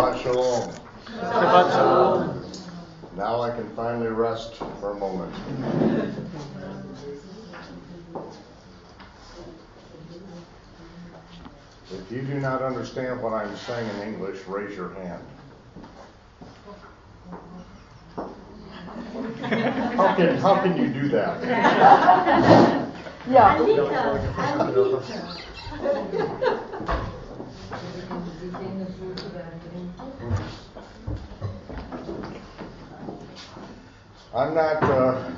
Shabbat Shalom. Shabbat Shalom. Now I can finally rest for a moment. If you do not understand what I'm saying in English, raise your hand. How can, how can you do that? I'm not, uh,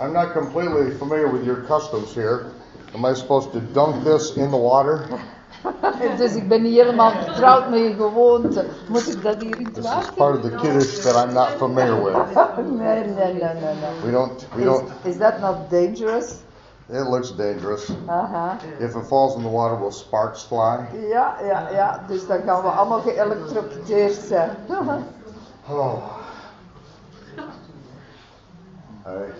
I'm not completely familiar with your customs here. Am I supposed to dunk this in the water? dus ik ben niet helemaal vertrouwd met je gewoonte. Moet ik dat hier in het This is part of the Kiddush that I'm not familiar with. Nee, nee, nee, nee, nee. We don't, we Is, don't, is that not dangerous? It looks dangerous. Aha. If it falls in the water, will sparks fly? Ja, ja, ja. Dus dan gaan we allemaal geëlektrocuteerd zijn. Oh. I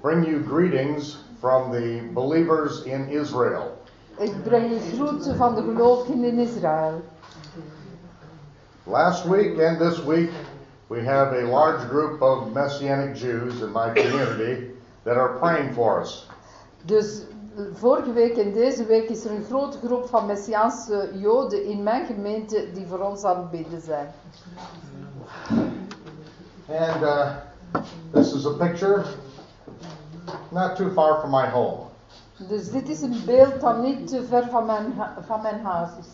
bring you greetings from the believers in Israel. ik breng groeten van de gelovigen in Israël. Last week and this week, we have a large group of Messianic Jews in my community that are praying for us. Dus eh, vorige week en deze week is er een grote groep van Messiaanse Joden in mijn gemeente die voor ons aan het bidden zijn. And uh, this is a picture not too far from my home. Dus dit is een beeld dat niet te ver van mijn, van mijn huis is.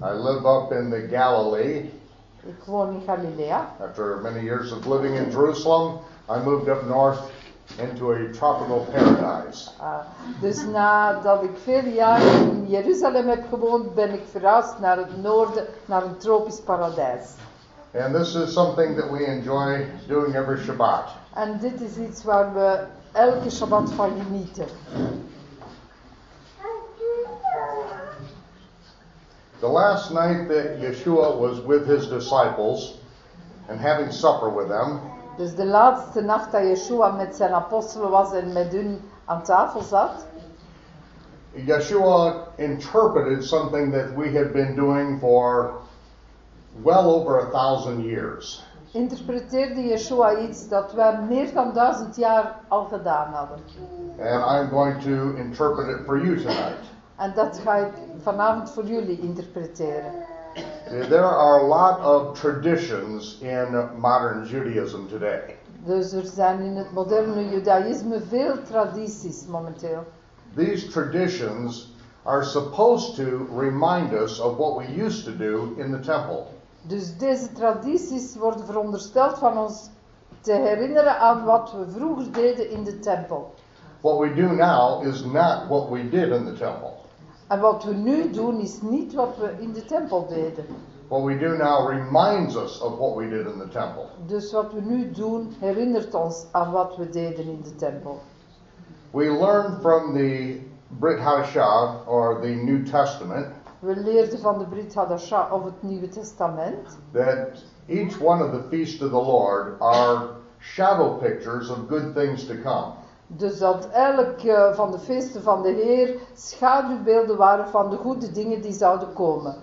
I live up in the Galilee. Ik woon in Galilea. After many years of living in Jerusalem, I moved up north into a tropical paradise. Uh, dus nadat ik jaren in Jeruzalem heb gewoond, ben ik verhuisd naar het noorden, naar een tropisch paradijs. And this is something that we enjoy doing every Shabbat. En dit is iets waar we elke Shabbat van genieten. The last night that Yeshua was with his disciples and having supper with them, Dus de laatste nacht dat Yeshua met zijn apostelen was en met hun aan tafel zat, Yeshua interpreted something that we had been doing for well over a thousand years. interpreteerde Yeshua iets dat wij meer dan duizend jaar al gedaan hadden. And I'm going to interpret it for you tonight. En dat ga ik vanavond voor jullie interpreteren. There are a lot of traditions in modern Judaism today. Dus er zijn in het moderne judaïsme veel tradities momenteel. These traditions are supposed to remind us of what we used to do in the temple. Dus deze tradities worden verondersteld van ons te herinneren aan wat we vroeger deden in de tempel. What we do now is not what we did in the temple. En wat we nu doen is niet wat we in de tempel deden. What we do now reminds us of what we did in the temple. Dus wat we nu doen herinnert ons aan wat we deden in de tempel. We learn from the Brit Hadashah, or the New Testament, We leerden van de Brit Hadashah of het Nieuwe Testament that each one of the feasts of the Lord are shadow pictures of good things to come. Dus dat elk eh, van de feesten van de Heer schaduwbeelden waren van de goede dingen die zouden komen.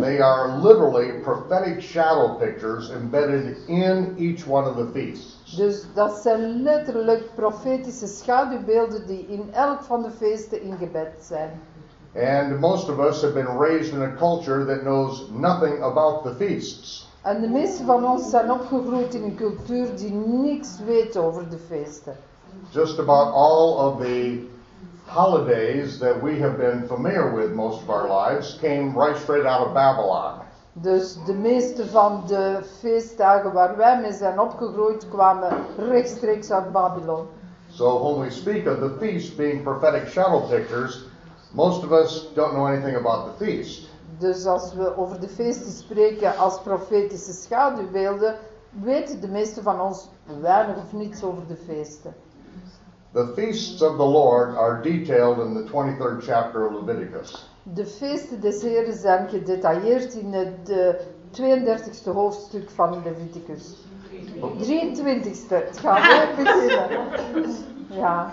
They are literally prophetic shadow pictures embedded in each one of the feasts. Dus dat zijn letterlijk profetische schaduwbeelden die in elk van de feesten ingebed zijn. And most of us have been raised in a culture that knows nothing about the feasts. En de meesten van ons zijn opgegroeid in een cultuur die niks weet over de feesten. Just about all of the holidays that we have been familiar with most of our lives came right straight out of Babylon. Dus de meeste van de feestdagen waar wij mee zijn opgegroeid kwamen rechtstreeks uit Babylon. So when we speak of the feast being prophetic shadow pictures, most of us don't know anything about the feast. Dus als we over de feesten spreken als profetische schaduwbeelden, weten de meesten van ons weinig of niets over de feesten. The feasts of the Lord are detailed in the 23rd chapter of Leviticus. De feesten des Heren zijn gedetailleerd in het eh, 32e hoofdstuk van Leviticus. 23e, het gaat weer beginnen. Ja,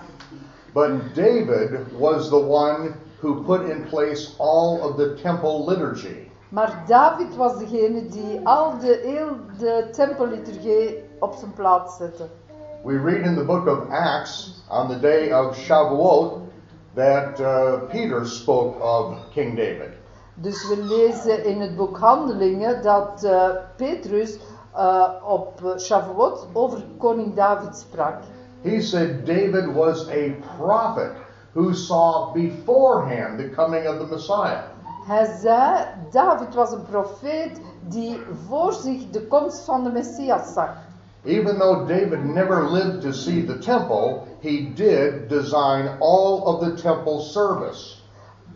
But David was the one who put in place all of the temple liturgy. Maar David was degene die al de, heel de tempelliturgie op zijn plaats zette. We read in the book of Acts on the day of Shavuot that uh, Peter spoke of King David. Dus we lezen in het boek Handelingen dat eh, Petrus eh, op eh, Shavuot over koning David sprak. He said David was a prophet who saw beforehand the coming of the Messiah. Hij zei, David was een profeet die voor zich de komst van de Messias zag. Even though David never lived to see the temple, he did design all of the temple service.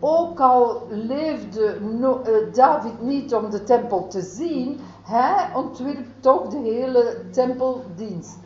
Ook al leefde no- eh, David niet om de tempel te zien, hij ontwierp toch de hele tempeldienst.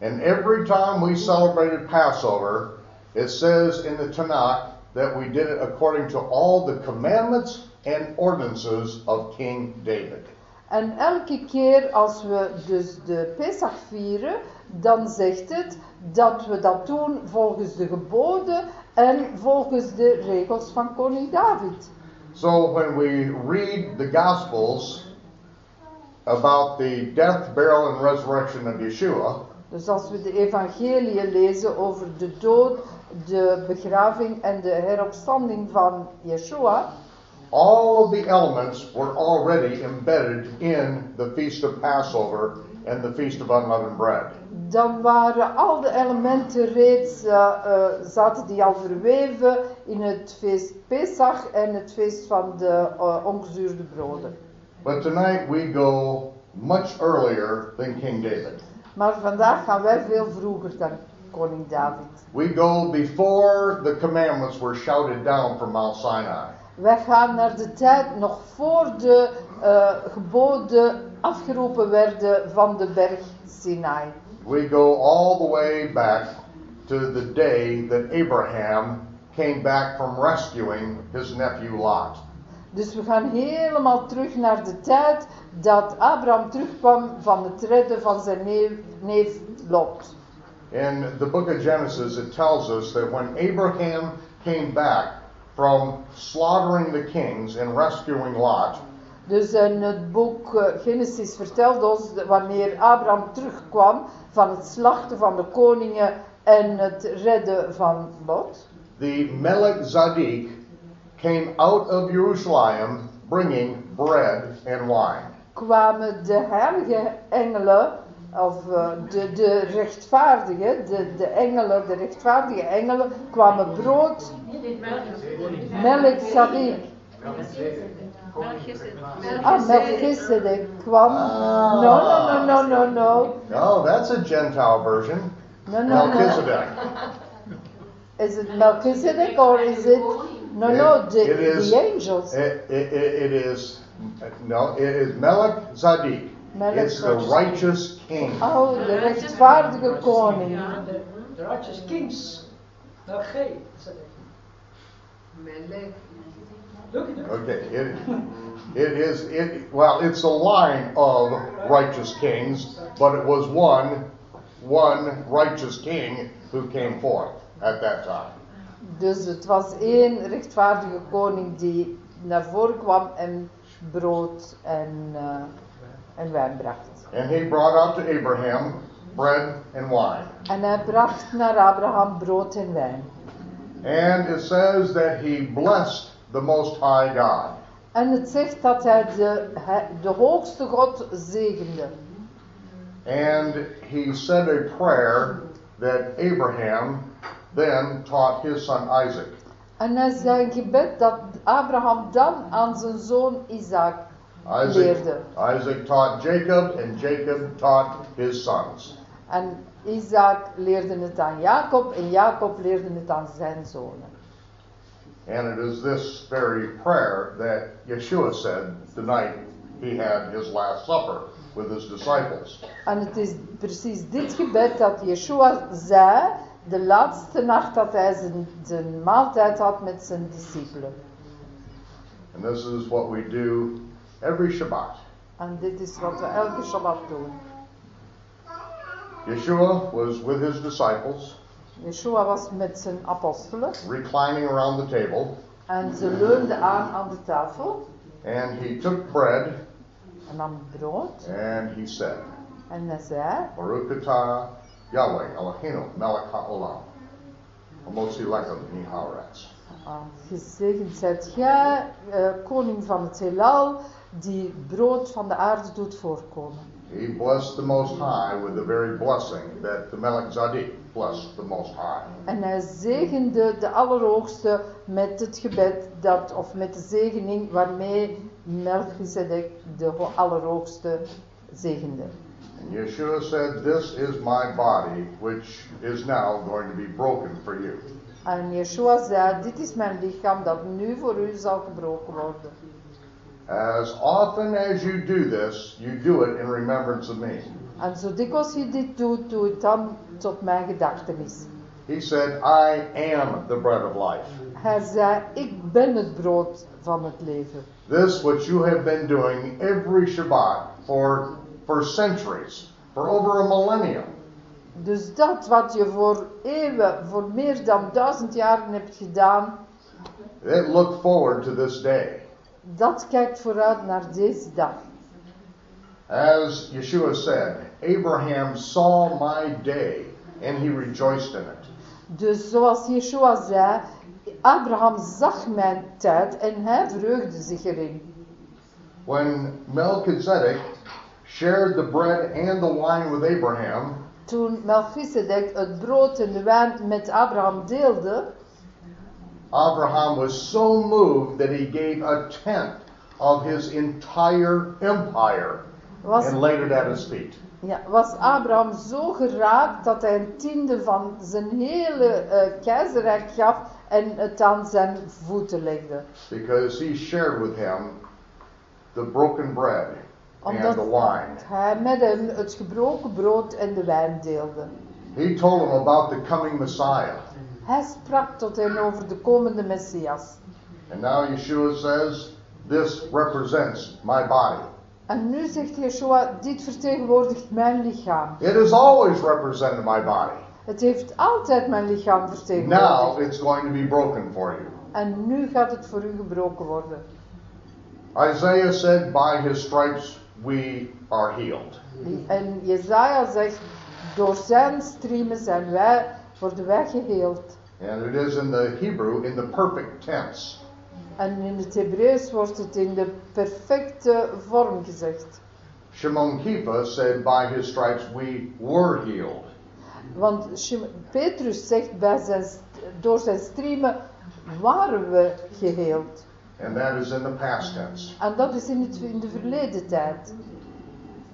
And every time we celebrated Passover, it says in the Tanakh that we did it according to all the commandments and ordinances of King David. En elke keer als we dus de Pesach vieren, dan zegt het dat we dat doen volgens de geboden en volgens de regels van koning David. So when we read the Gospels about the death, burial, and resurrection of Yeshua, Dus als we de evangeliën lezen over de dood, de begraving en de heropstanding van Yeshua, all of the elements were already embedded in the Feast of Passover and the Feast of Unleavened Bread. dan waren al de elementen reeds, eh, eh, zaten die al verweven in het feest Pesach en het feest van de eh, ongezuurde broden. But tonight we go much earlier than King David. Maar vandaag gaan wij veel vroeger dan koning David. We go before the commandments were shouted down from Mount Sinai. Wij gaan naar de tijd nog voor de eh, geboden afgeroepen werden van de berg Sinai. We go all the way back to the day that Abraham came back from rescuing his nephew Lot. Dus we gaan helemaal terug naar de tijd dat Abraham terugkwam van het redden van zijn neef, neef Lot. In the book of Genesis, it tells us that when Abraham came back from slaughtering the kings and rescuing Lot, Dus in het boek eh, Genesis vertelt ons wanneer Abraham terugkwam van het slachten van de koningen en het redden van Lot. the Melech Zadik came out of Jerusalem bringing bread and wine. kwamen de heilige engelen, of eh, de, de rechtvaardigen, de, de engelen, de rechtvaardige engelen, kwamen brood, melk, sadiq. Ah, Melchizedek kwam. No, no, no, no, no, no. Oh, that's a Gentile version. No, no, no. Melchizedek. Is it Melchizedek or is it? No, no, the, it is- the angels. It, it, it is, no, it is Melech Zadik. It's the righteous king. Oh, de rechtvaardige koning. The, the righteous kings. Nou, G. Look. Okay, it, it is, it, well, it's a line of righteous kings, but it was one, one righteous king who came forth at that time. Dus het was één rechtvaardige koning die naar voren kwam en brood en, eh, en wijn bracht. And he brought out to Abraham bread and wine. En hij bracht naar Abraham brood en wijn. And it says that he blessed the Most High God. En het zegt dat hij de, de hoogste God zegende. And he said a prayer that Abraham then taught his son Isaac. En hij zei een gebed dat Abraham dan aan zijn zoon Isaac Isaac. Isaac taught Jacob, and Jacob taught his sons. En Isaac leerde het aan Jacob en Jacob leerde het aan zijn zonen. And it is this very prayer that Yeshua said the night he had his last supper with his disciples. En het is precies dit gebed dat Yeshua zei de laatste nacht dat hij zijn, zijn maaltijd had met zijn discipelen. And this is what we do every Shabbat. En dit is wat we elke Shabbat doen. Yeshua was with his disciples, Yeshua was met zijn apostelen reclining around the table, en ze leunden aan aan de tafel. And he took bread En nam brood. and he said, En hij zei, Baruch Yahweh Eloheinu melech haolam. Hamosi lechem miharetz. Gezegend zijt gij, eh, koning van het heelal, die brood van de aarde doet voorkomen. He blessed the Most High with the very blessing that the Melech Tzaddik blessed the Most High. En hij zegende de Allerhoogste met het gebed dat, of met de zegening waarmee Melchizedek de Ho- Allerhoogste zegende. And Yeshua said, This is my body, which is now going to be broken for you. En Yeshua zei, dit is mijn lichaam dat nu voor u zal gebroken worden. As often as you do this, you do it in remembrance of me. En zo dikwijls je dit doet, doe het dan tot mijn gedachtenis. He said, I am the bread of life. Hij zei, ik ben het brood van het leven. This, which you have been doing every Shabbat for, for centuries, for over a millennium. Dus dat wat je voor eeuwen, voor meer dan duizend jaren hebt gedaan, It looked forward to this day. dat kijkt vooruit naar deze dag. As Yeshua said, Abraham saw my day and he rejoiced in it. Dus zoals Yeshua zei, Abraham zag mijn tijd en hij verheugde zich erin. When Melchizedek shared the bread and the wine with Abraham, Toen Melchizedek het brood en de wijn met Abraham deelde, Abraham was so moved that he gave a tenth of his entire empire was, and laid it at his feet. ja, was Abraham zo geraakt dat hij een tiende van zijn hele eh, keizerrijk gaf en het aan zijn voeten legde. Because he shared with him the broken bread and Omdat the wine. hij met hem het gebroken brood en de wijn deelde. He told him about the coming Messiah. Hij sprak tot hen over de komende Messias. And now Yeshua says, This represents my body. En nu zegt Yeshua, dit vertegenwoordigt mijn lichaam. It has always represented my body. Het heeft altijd mijn lichaam Now vertegenwoordigd. it's going to be broken for you. En nu gaat het voor u gebroken worden. Isaiah said, By his stripes we are healed. En Jezaja zegt, door zijn striemen zijn wij, worden wij geheeld. And it is in the Hebrew in the perfect tense. En in het Hebreeuws wordt het in de perfecte vorm gezegd. Shimon Kefa said, By his stripes we were healed. Want Petrus zegt, bij zijn, door zijn striemen waren we geheeld. And that is in the past tense. En dat is in, het, in de verleden tijd.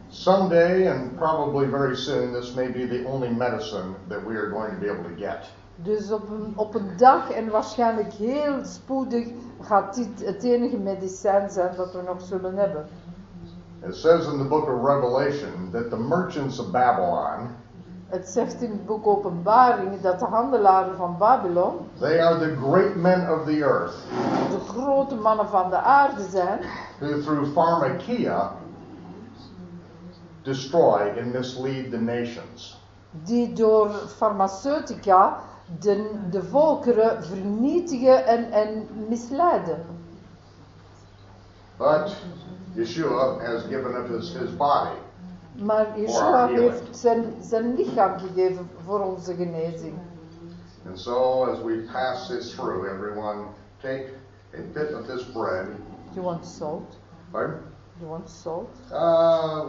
Someday, and probably very soon, this may be the only medicine that we are going to be able to get. Dus op een, op een dag en waarschijnlijk heel spoedig gaat dit het enige medicijn zijn dat we nog zullen hebben. It says in the book of Revelation that the merchants of Babylon, Het zegt in het boek Openbaring dat de handelaren van Babylon they are the great men of the earth de grote mannen van de aarde zijn, who through pharmakia destroy and mislead the nations. die door farmaceutica de, de volkeren vernietigen en, en misleiden. But Yeshua has given up his, his body. Maar Yeshua heeft zijn, zijn lichaam gegeven voor onze genezing. And so as we pass this through, everyone take a bit of this bread. Do you want salt? Pardon? You want salt? Uh,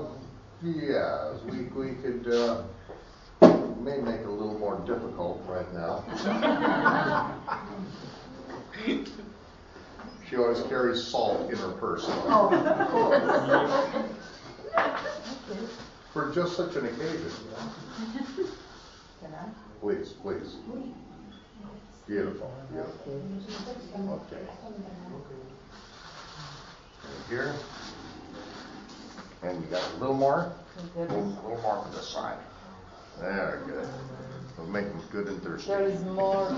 yes, we, we could, uh, may make it a little more difficult right now. She always carries salt in her purse. For just such an occasion. Please, please. Beautiful, beautiful. Okay. And here. And you got a little more? A little, little more on this side. There, good. We'll make them good and thirsty. There is more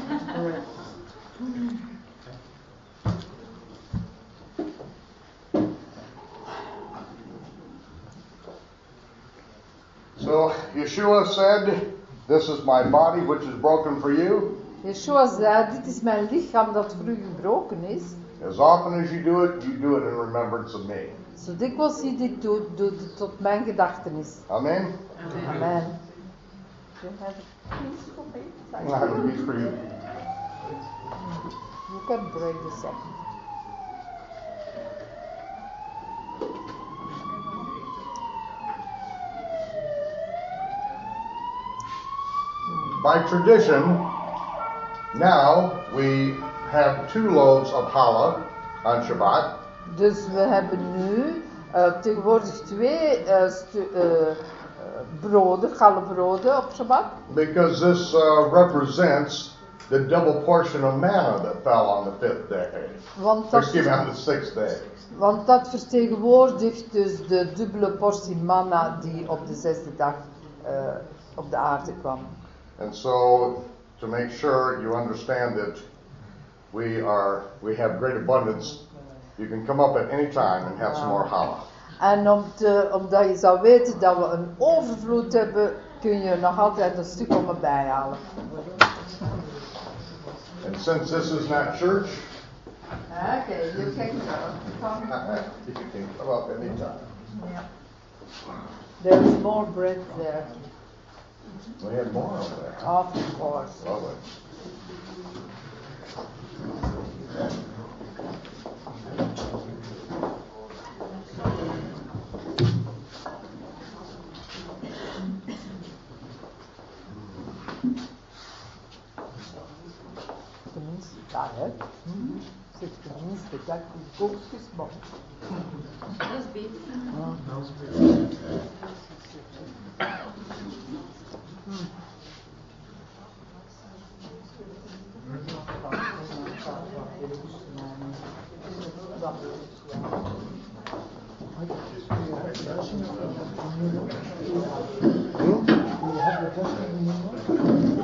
So Yeshua said, This is my body which is broken for you. Yeshua zei, dit is mijn lichaam dat voor u gebroken is. As often as you do it, you do it in remembrance of me. Zo dikwijls je dit doet, doet het tot mijn gedachtenis. Amen? Amen. Do you have a piece for me? I have a piece for you. You can break this up. By tradition, now we have two loaves of challah on Shabbat, Dus we hebben nu eh, tegenwoordig twee eh, stu- eh, broden, broden op Shabbat. because this uh, represents the double portion of manna that fell on the fifth day. Want dat, Excuse me, on the sixth day. want dat vertegenwoordigt dus de dubbele portie manna die op de zesde dag eh, op de aarde kwam. And so, to make sure you understand that we are we have great abundance, you can come up at any time and have some more challah. En om te, omdat je zou weten dat we een overvloed hebben, kun je nog altijd een stuk om erbij halen. And since this is not church, Oké, je kijkt you can come up anytime. There is more bread there, Não é bom, não, né? é? Of course. Logo. Correct? Mm-hmm. 60 means the duck is goes to small. Those beef. No, those beef.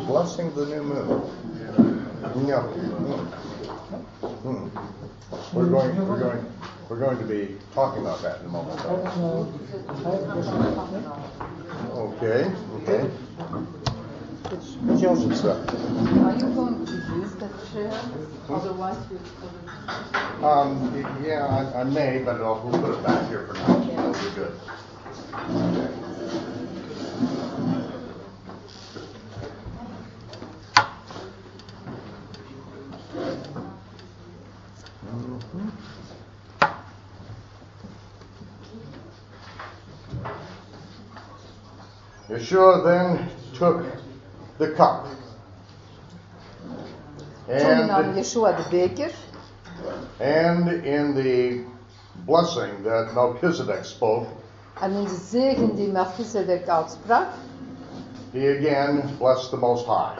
Blessing the new moon. Yeah. Hmm. We're going, we're going, we're going to be talking about that in a moment. Okay, okay. It's, uh, Are you going to use that chair? Otherwise you put Um, yeah, I, I may, but I'll, we'll put it back here for now. That'll be good. Okay. Yeshua then took the cup. And Yeshua de beker And in the blessing that Melchizedek spoke, en in de zegen die Melchizedek uitsprak, he again blessed the Most High.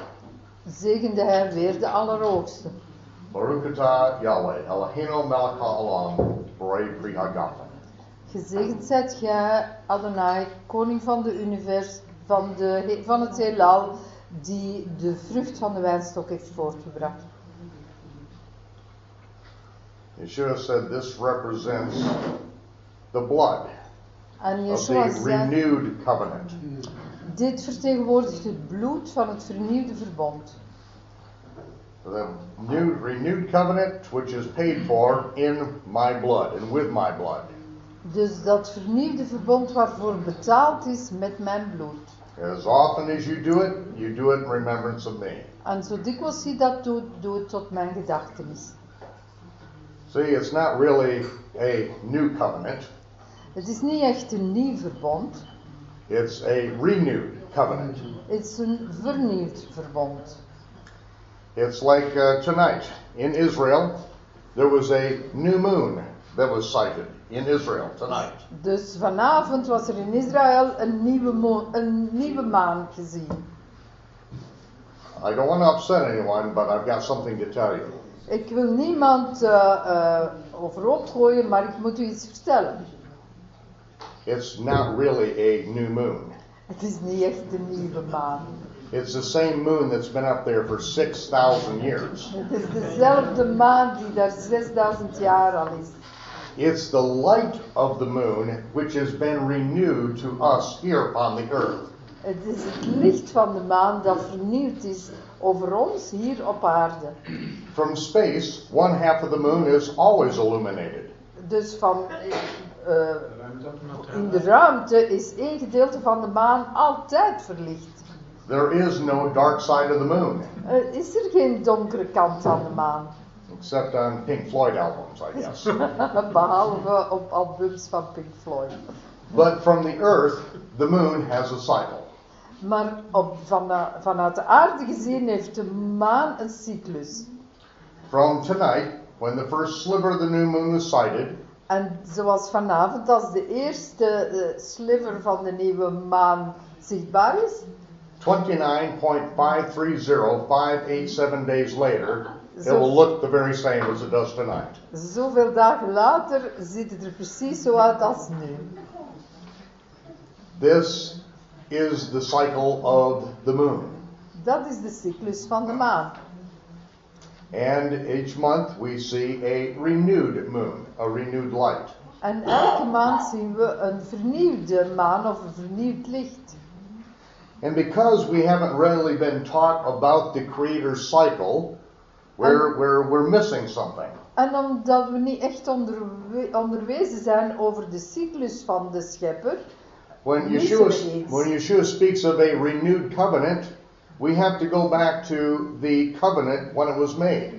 zegende hij weer de Allerhoogste. Baruch atah Yahweh, Eloheinu melech haolam, borei pri hagafen. Gezegend zijt gij, Adonai, koning van de univers, van, de, van het heelal, die de vrucht van de wijnstok heeft voortgebracht. Yeshua said this represents the blood En of the renewed covenant. dit vertegenwoordigt het bloed van het vernieuwde verbond. The new renewed covenant which is paid for in my blood and with my blood. Dus dat vernieuwde verbond waarvoor betaald is met mijn bloed. As often as you do it, you do it in remembrance of me. En zo dikwijls je dat doet, doe het tot mijn gedachtenis. See, it's not really a new covenant. Het is niet echt een nieuw verbond, It's a renewed covenant. het is een vernieuwd verbond. It's like uh, tonight in Israel, there was a new moon that was sighted in Israel tonight. Dus vanavond was er in Israël een nieuwe, een nieuwe maan gezien. I don't want to upset anyone, but I've got something to tell you. Ik wil niemand eh, eh, overhoop gooien, maar ik moet u iets vertellen. It's not really a new moon. Het is niet echt een nieuwe maan. It's the same moon that's been up there for 6,000 years. Het is dezelfde maan die daar 6000 jaar al is. It's the light of the moon which has been renewed to us here upon the earth. Het is het licht van de maan dat vernieuwd is over ons hier op aarde. From space, one half of the moon is always illuminated. Dus van eh, in de ruimte is één gedeelte van de maan altijd verlicht. There is no dark side of the moon, Er is er geen donkere kant aan de maan. Except on Pink Floyd albums, I guess. Behalve op albums van Pink Floyd. but from the Earth, the moon has a cycle. Maar op, van, vanuit de aarde gezien heeft de maan een cyclus. From tonight, when the first sliver of the new moon is sighted, En zoals vanavond, als de eerste eh, sliver van de nieuwe maan zichtbaar is, 29.530587 days later, it will look the very same as it does tonight. zoveel dagen later ziet het er precies zo uit als nu. This is the cycle of the moon. Dat is de cyclus van de maan. And each month we see a renewed moon, a renewed light. En elke maand zien we een vernieuwde maan of een vernieuwd licht. And because we haven't really been taught about the Creator's cycle, we're, we're, we're missing something. En omdat we niet echt onderwe- onderwezen zijn over de cyclus van de schepper, When Yeshua, when Yeshua speaks of a renewed covenant, we have to go back to the covenant when it was made.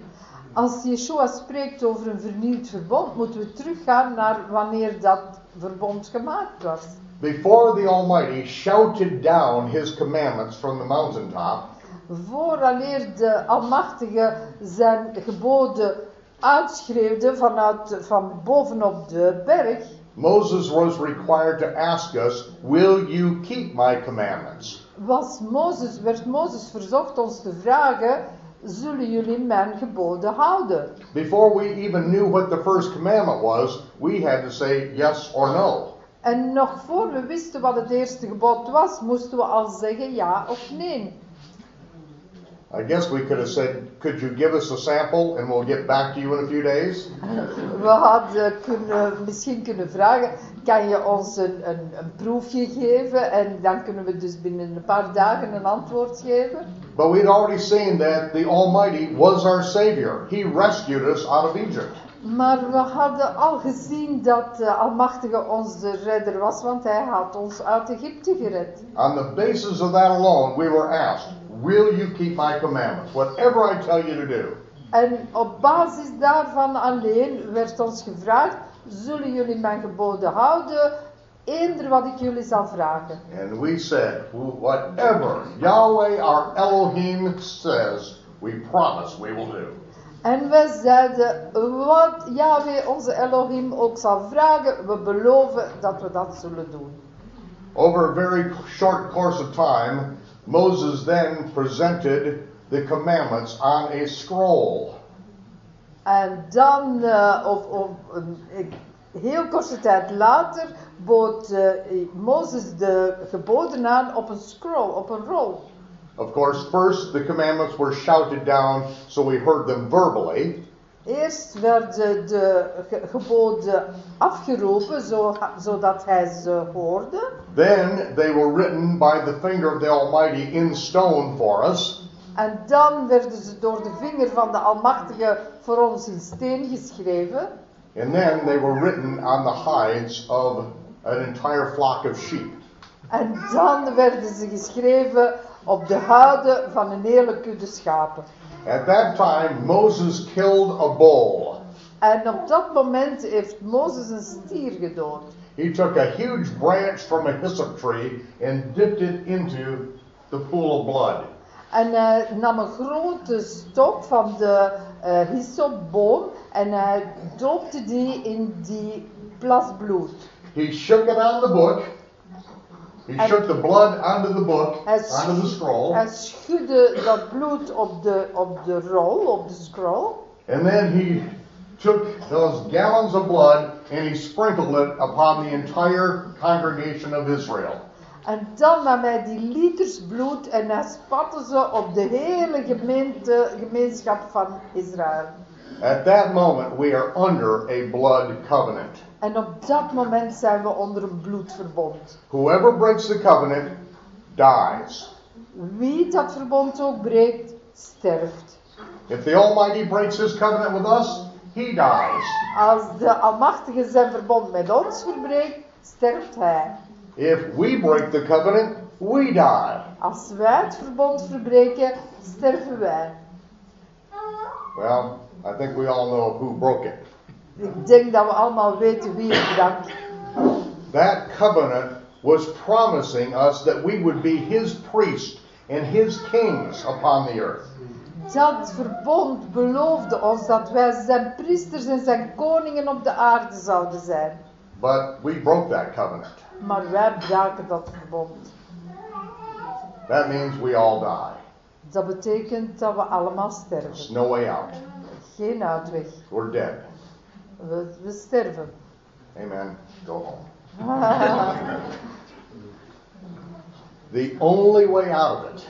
als Yeshua spreekt over een vernieuwd verbond, moeten we teruggaan naar wanneer dat verbond gemaakt was. Before the Almighty shouted down his commandments from the mountaintop, Vooraleer de Almachtige zijn geboden uitschreeuwde vanuit, van bovenop de berg, Moses was required to ask us, Will you keep my commandments? was Mozes, werd Mozes verzocht ons te vragen, zullen jullie mijn geboden houden? Before we even knew what the first commandment was, we had to say yes or no. En nog voor we wisten wat het eerste gebod was, moesten we al zeggen ja of nee. I guess we could have said, Could you give us a sample and we'll get back to you in a few days? We hadden kunnen, misschien kunnen vragen, kan je ons een, een, een proefje geven en dan kunnen we dus binnen een paar dagen een antwoord geven. But we'd already seen that the Almighty was our Savior. He rescued us out of Egypt. Maar we hadden al gezien dat de Almachtige ons de redder was, want hij had ons uit Egypte gered. On the basis of that alone, we were asked, Will you keep my commandments? Whatever I tell you to do. En op basis daarvan alleen werd ons gevraagd, zullen jullie mijn geboden houden, eender wat ik jullie zal vragen. And we said, Whatever Yahweh our Elohim says, we promise we will do. En wij zeiden, wat Yahweh onze Elohim ook zal vragen, we beloven dat we dat zullen doen. Over a very short course of time, Moses then presented the commandments on a scroll. En dan, op, op een een heel korte tijd later, bood eh, Mozes de geboden aan op een scroll, op een rol. Of course, first the commandments were shouted down so we heard them verbally. Eerst werden de ge- geboden afgeroepen, zo, zodat hij ze hoorde. Then they were written by the finger of the Almighty in stone for us. En dan werden ze door de vinger van de Almachtige voor ons in steen geschreven. And then they were written on the hides of an entire flock of sheep. En dan werden ze geschreven op de huiden van een hele kudde schapen. At that time, Moses killed a bull. En op dat moment heeft Mozes een stier gedood. He took a huge branch from a hyssop tree and dipped it into the pool of blood. En hij nam een grote stok van de eh hyssopboom en hij doopte die in die plas bloed. He shook it on the book. He And- shook the blood onto the book, onto the scroll. hij schudde dat bloed op de, op de rol, op de scroll. And then he took those gallons of blood and he sprinkled it upon the entire congregation of Israel. En dan nam hij die liters bloed en hij spatte ze op de hele gemeente, gemeenschap van Israël. At that moment, we are under a blood covenant. En op dat moment zijn we onder een bloedverbond. Whoever breaks the covenant dies. Wie dat verbond ook breekt, sterft. If the Almighty breaks his covenant with us, he dies. Als de Almachtige zijn verbond met ons verbreekt, sterft hij. If we break the covenant, we die. Als wij het verbond verbreken, sterven wij. Well, I think we all know who broke it. Ik denk dat we allemaal weten wie het brak. That covenant was promising us that we would be his priests and his kings upon the earth. Dat verbond beloofde ons dat wij zijn priesters en zijn koningen op de aarde zouden zijn. But we broke that covenant. Maar wij braken dat verbond. That means we all die. Dat betekent dat we allemaal There's sterven. no way out. Geen uitweg. We're dead. We, we sterven. Amen. Go home. The only way out of it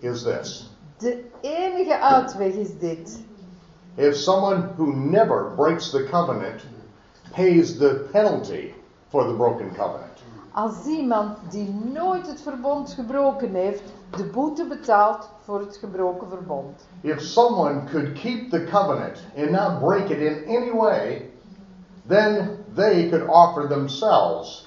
is this. De enige uitweg is dit. If someone who never breaks the covenant pays the penalty for the broken covenant, Als iemand die nooit het verbond gebroken heeft, de boete betaalt voor het gebroken verbond. if someone could keep the covenant and not break it in any way, then they could offer themselves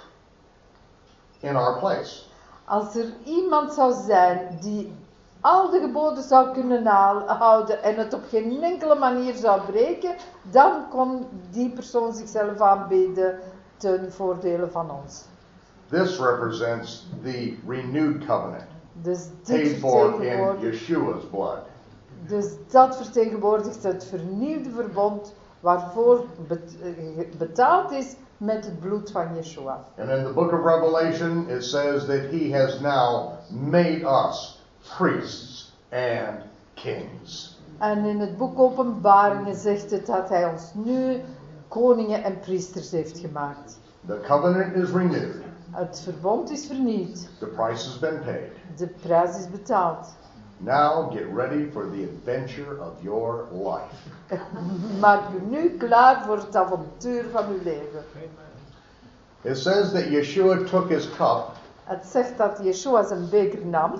in our place. Als er iemand zou zijn die al de geboden zou kunnen houden en het op geen enkele manier zou breken, dan kon die persoon zichzelf aanbieden ten voordele van ons. This represents the renewed covenant Dus, dit paid for in Yeshua's blood. dus dat vertegenwoordigt het vernieuwde verbond waarvoor bet- betaald is met het bloed van Yeshua. And in the book of Revelation, it says that he has now made us priests and kings. En in het boek Openbaringen zegt het dat hij ons nu koningen en priesters heeft gemaakt. The covenant is renewed. Het verbond is vernieuwd. The price has been paid. De prijs is betaald. Now get ready for the adventure of your life. Maak u nu klaar voor het avontuur van uw leven. It says that Yeshua took his cup Het zegt dat Yeshua zijn beker nam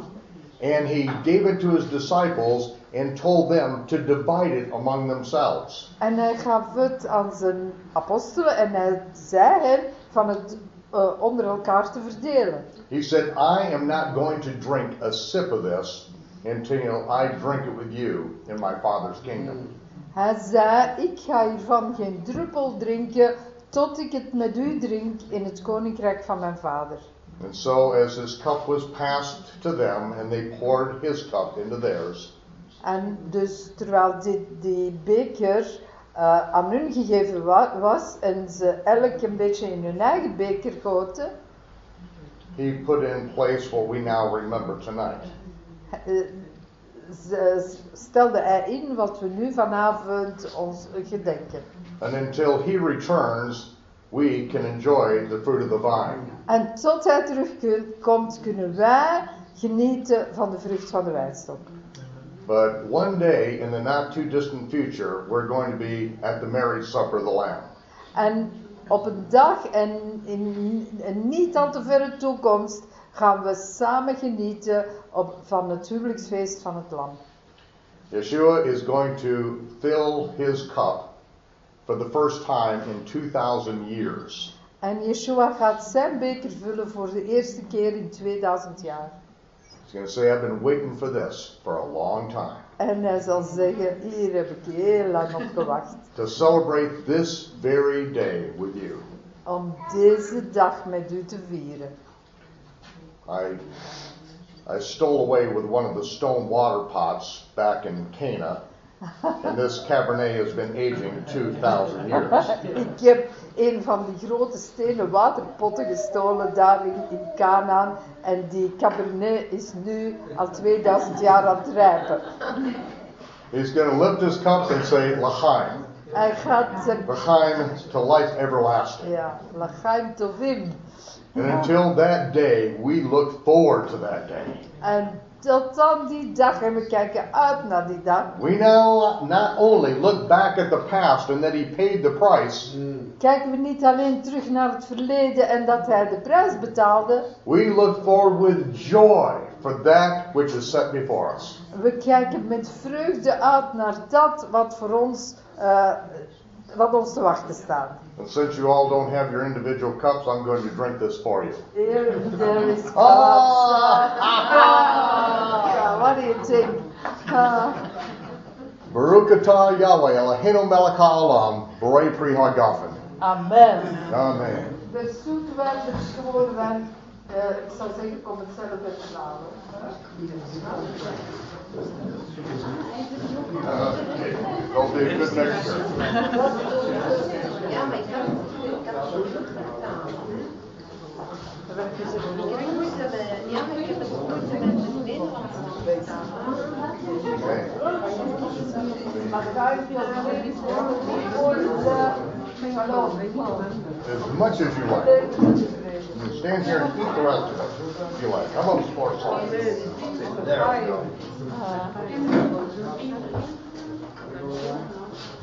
and he gave it to his disciples and told them to divide it among themselves. en hij gaf het aan zijn apostelen en hij zei hen van het eh, onder elkaar te verdelen. He said, I am not going to drink a sip of this until I drink it with you in my Father's kingdom. Hij zei, ik ga hiervan geen druppel drinken tot ik het met u drink in het koninkrijk van mijn vader. And so, as his cup was passed to them and they poured his cup into theirs, En dus terwijl die, die beker eh, aan hun gegeven wa- was en ze elk een beetje in hun eigen beker goten, he put in place what we now remember tonight. Eh, ze- stelde hij in wat we nu vanavond ons gedenken. And until he returns, we can enjoy the fruit of the vine. En tot hij terugkomt, kunnen wij genieten van de vrucht van de wijnstok. But one day in the not too distant future, we're going to be at the marriage supper of the Lamb. En op een dag en in een niet al te verre toekomst gaan we samen genieten op, van het huwelijksfeest van het Lam. Yeshua is going to fill his cup for the first time in 2,000 years. En Yeshua gaat zijn beker vullen voor de eerste keer in 2000 jaar. He's going to say, I've been waiting for this for a long time. En hij zal zeggen, hier heb ik heel lang op gewacht. To celebrate this very day with you. Om deze dag met u te vieren. I, I stole away with one of the stone water pots back in Cana, and this Cabernet has been aging 2,000 years. Ik heb een van die grote stenen waterpotten gestolen daar in, in Canaan. En die Cabernet is nu al 2000 jaar aan het rijpen. He's going to lift his cup and say, L'chaim. Hij gaat zijn L'chaim to life everlasting. ja, Lachaim Tovim. And until that day, we look forward to that day. En tot dan die dag, en we kijken uit naar die dag, We now not only look back at the past and that he paid the price, kijken we niet alleen terug naar het verleden en dat hij de prijs betaalde. we look forward with joy for that which is set before us. We kijken met vreugde uit naar dat wat voor ons, eh, wat ons te wachten staat. And since you all don't have your individual cups, I'm going to drink this for you. Here there is Ah! Yeah, what do you think? Ah, Baruch atah Yahweh Eloheinu melech haolam, borei pri hagafen. amen. Amen. De zoetwijn, de schoolwijn, ik zou zeggen, kom hetzelfde te halen. Uh, Don't be a good next year. As much as you like. You stand here and eat the rest of it. You like. How about sports salsa? There. Uh,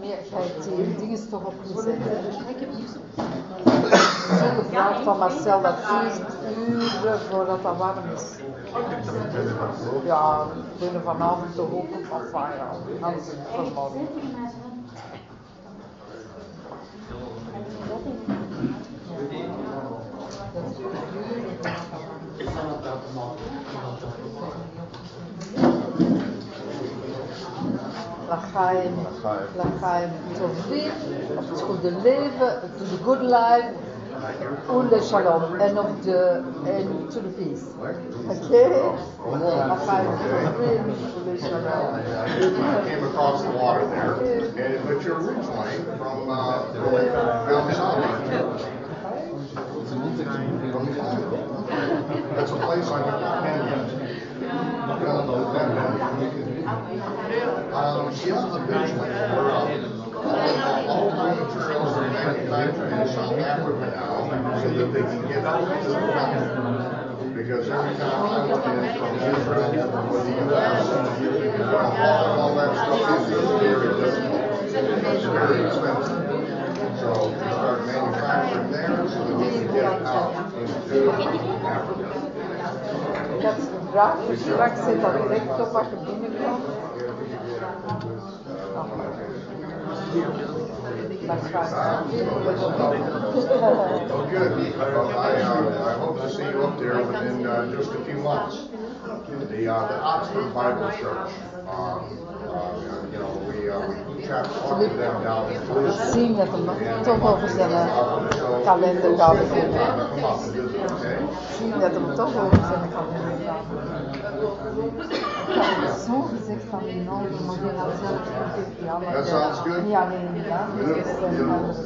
meer ik die dingen toch op zetten. Zo gevraagd van Marcel dat vier uren voordat dat warm is. Ja, we kunnen vanavond toch ook op afvaren. ja. Anders is het vanmorgen. Lachaim, L'chaim. Lachaim Tovim, op het goede leven, to the good life, Ule Shalom, en op de, en to the peace. Oké? Lachaim Tovim, Ule Shalom. I came across the water there, and, but you're originally from, uh. The island. That's a place I haven't been yet. Um, eventually, we're, uh, all the materials are manufactured in South Africa now, so that they can get out. Because every time I went in from Israel the US, all, that stuff is very difficult. So we start manufacturing there so that we can get it out into Africa. Ik had ze gevraagd, dus straks zit dat direct op. Oh, good. Well, I, uh, I hope to see you up there within, uh, just a few months. The, uh, the Oxford Bible Church, um, uh, you know, we, uh, we to them down in Jerusalem. Zien dat hem toch over zijn kalender gaat? Zien dat hem toch over zijn kalender sont des exterminants de modération de la That sounds good. ni anemia, ni adolescence.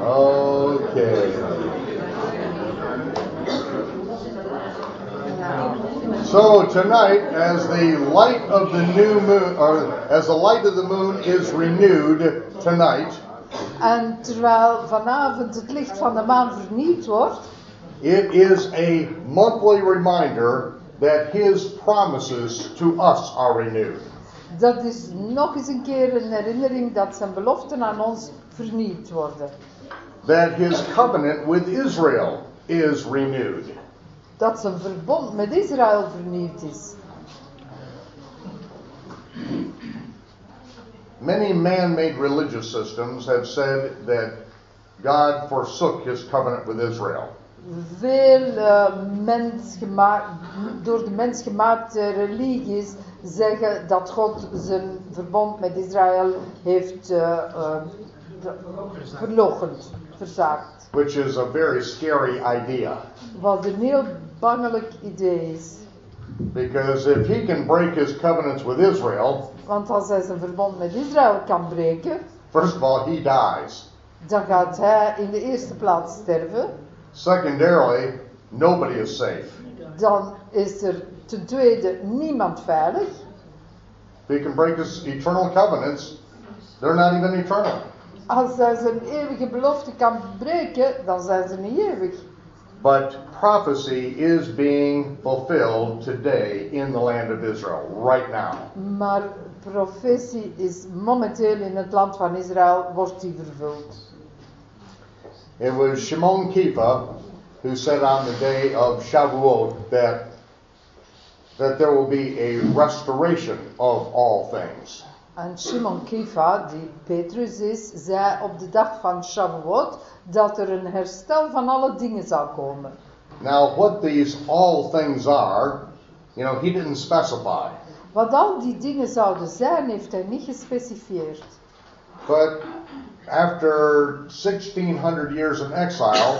Okay. So tonight, as the light of the new moon, or as the light of the moon is renewed tonight, En terwijl vanavond het licht van de maan vernieuwd wordt, it is a monthly reminder that his promises to us are renewed. dat is nog eens een keer een herinnering dat zijn beloften aan ons vernieuwd worden. That his covenant with Israel is renewed. Dat zijn verbond met Israël vernieuwd is. Many man made religious systems have said that God forsook his covenant with Israel. Veel mensgema- door de mens gemaakte religies zeggen dat God zijn verbond met Israël heeft uh, verlogend, verzaakt. which is a very scary idea. Wat een heel bangelijk idee is. Because if he can break his covenants with Israel, Want als hij zijn verbond met Israël kan breken, first of all, he dies. dan gaat hij in de eerste plaats sterven. Secondarily, nobody is safe. Dan is er ten tweede niemand veilig. If he can break his eternal covenants, they're not even eternal. Als hij zijn eeuwige belofte kan breken, dan zijn ze niet eeuwig. But prophecy is being fulfilled today in the land of Israel, right now. Maar profetie is momenteel in het land van Israël, wordt die vervuld. It was Shimon Kifa who said on the day of Shavuot that that there will be a restoration of all things. En Shimon Kifa, die Petrus is, zei op de dag van Shavuot dat er een herstel van alle dingen zou komen. Now, what these all things are, you know, he didn't specify. Wat al die dingen zouden zijn, heeft hij niet gespecifieerd. But after 1600 years in exile,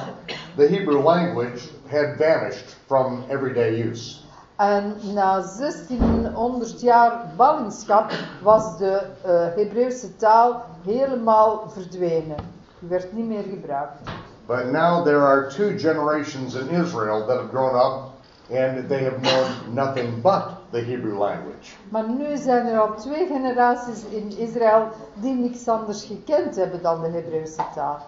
the Hebrew language had vanished from everyday use. En na 1600 jaar ballingschap was de uh, Hebreeuwse taal helemaal verdwenen. Die werd niet meer gebruikt. But now there are two generations in Israel that have grown up and they have known nothing but the Hebrew language. Maar nu zijn er al twee generaties in Israël die niks anders gekend hebben dan de Hebreeuwse taal.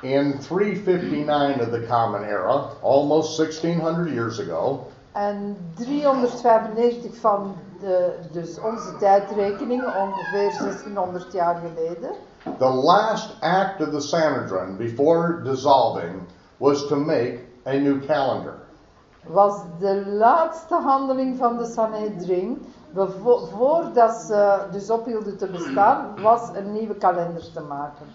In 359 of the Common Era, almost 1600 years ago, En 395 van de, dus onze tijdrekening, ongeveer 1600 jaar geleden, the last act of the Sanhedrin before dissolving was to make a new calendar. was de laatste handeling van de Sanhedrin, voordat ze dus ophielden te bestaan, was een nieuwe kalender te maken.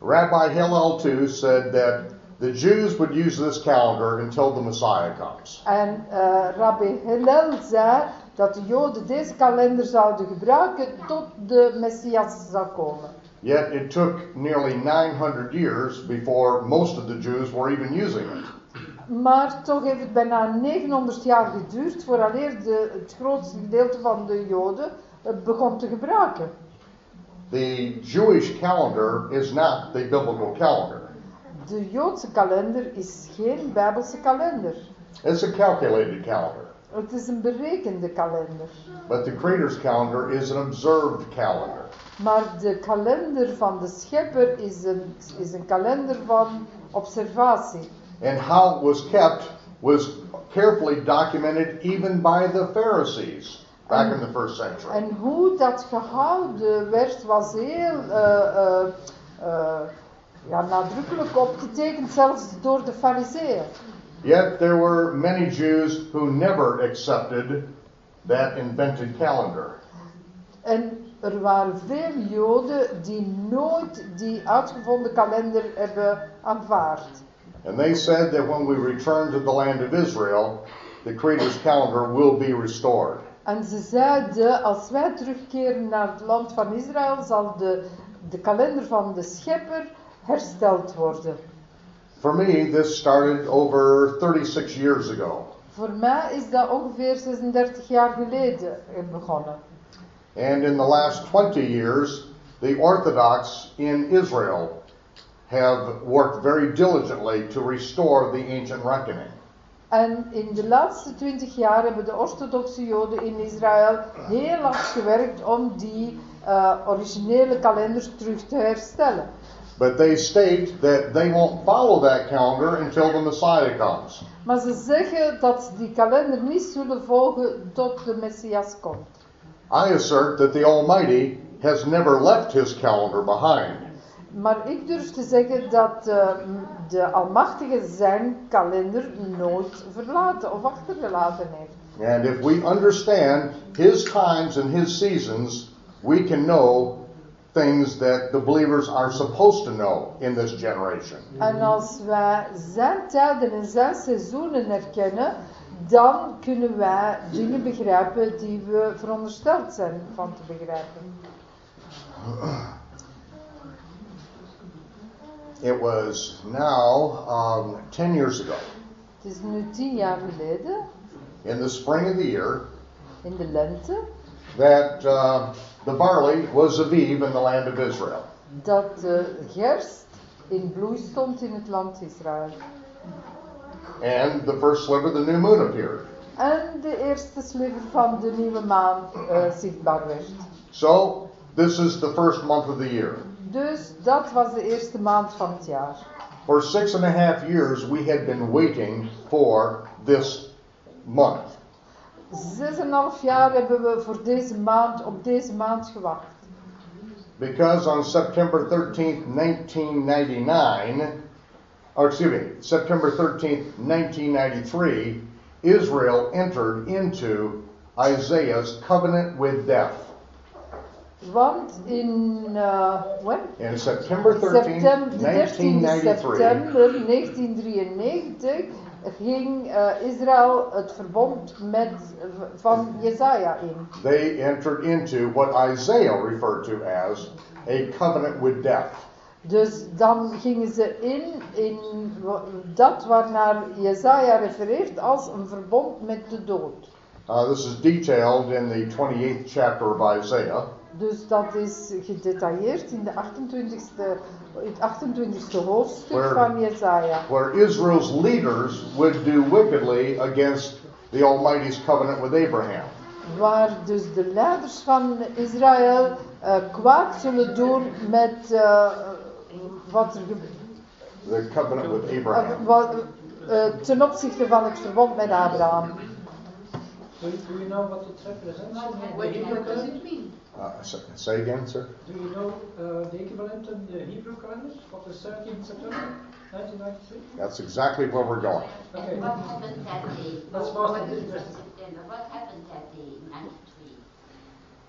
Rabbi Hillel too said that the Jews would use this calendar until the Messiah comes. En eh, Rabbi Hillel zei dat de Joden deze kalender zouden gebruiken tot de Messias zou komen. Yet it took nearly 900 years before most of the Jews were even using it. Maar toch heeft het bijna 900 jaar geduurd vooraleer de, het grootste gedeelte van de Joden het begon te gebruiken. The Jewish calendar is not the biblical calendar. De Joodse kalender is geen Bijbelse kalender. It's a calculated calendar. Het is een berekende kalender. But the Creator's calendar is an observed calendar. Maar de kalender van de schepper is een, is een kalender van observatie. And how it was kept was carefully documented even by the Pharisees back in the first century. En hoe dat gehouden werd, was heel eh, eh, eh, ja, nadrukkelijk opgetekend, zelfs door de fariseeën. Yet there were many Jews who never accepted that invented calendar. En er waren veel Joden die nooit die uitgevonden kalender hebben aanvaard. And they said that when we return to the land of Israel, the Creator's calendar will be restored. En ze zeiden, als wij terugkeren naar het land van Israël, zal de, de kalender van de schepper hersteld worden. For me, this started over 36 years ago. Voor mij is dat ongeveer 36 jaar geleden begonnen. And in the last 20 years, the Orthodox in Israel have worked very diligently to restore the ancient reckoning. En in de laatste 20 jaar hebben de orthodoxe Joden in Israël heel hard gewerkt om die eh, originele kalenders terug te herstellen. But they state that they won't follow that calendar until the Messiah comes. Maar ze zeggen dat die kalender niet zullen volgen tot de Messias komt. I assert that the Almighty has never left his calendar behind. Maar ik durf te zeggen dat eh, de Almachtige zijn kalender nooit verlaten of achtergelaten heeft. And if we understand his times and his seasons, we can know things that the believers are supposed to know in this generation. En als wij zijn tijden en zijn seizoenen herkennen, dan kunnen wij dingen begrijpen die we verondersteld zijn van te begrijpen. It was now um, 10 years ago, Het is nu tien jaar geleden, in the spring of the year, in de lente, that uh, the barley was aviv in the land of Israel. dat de gerst in bloei stond in het land Israël. And the first sliver of the new moon appeared. En de eerste sliver van de nieuwe maan eh, zichtbaar werd. So, this is the first month of the year. Dus dat was de eerste maand van het jaar. For six and a half years, we had been waiting for this month. Zes en een half jaar hebben we voor deze maand, op deze maand gewacht. Because on September 13th, 1999, or excuse me, September 13th, 1993, Israel entered into Isaiah's covenant with death. Want in uh, when? In September 13th, September, de 13 1993, september 1993 ging uh, Israel het verbond met, van Jezaja in. they entered into what Isaiah referred to as a covenant with death. Dus dan gingen ze in, in dat waarnaar Jezaja refereert als een verbond met de dood. Uh, this is detailed in the 28th chapter of Isaiah. Dus dat is gedetailleerd in de 28e, het 28e hoofdstuk Where- van Jezaja. where Israel's leaders would do wickedly against the Almighty's covenant with Abraham. Waar dus de leiders van Israël eh, kwaad zullen doen met eh, wat er The covenant with eh, Abraham. wat, ten opzichte van het verbond met Abraham. Do you, do you know what it represents Hebrew What does it mean? Uh, s- say again, sir. Do you know uh, the equivalent in the Hebrew calendar for the 13th September 1993? That's exactly where we're going. Okay. What happened that day? That's What most is interesting. September? What happened that day in 93?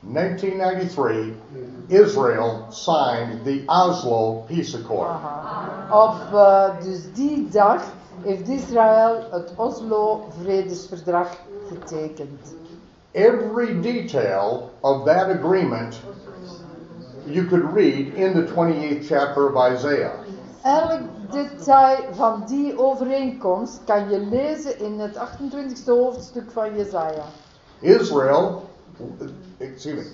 1993, Israel signed the Oslo Peace Accord. Aha. Op eh, dus die dag heeft Israël het Oslo-vredesverdrag getekend. Every detail of that agreement you could read in the 28th chapter of Isaiah. Elk detail van die overeenkomst kan je lezen in het 28e hoofdstuk van Jezaja. Israel, excuse me,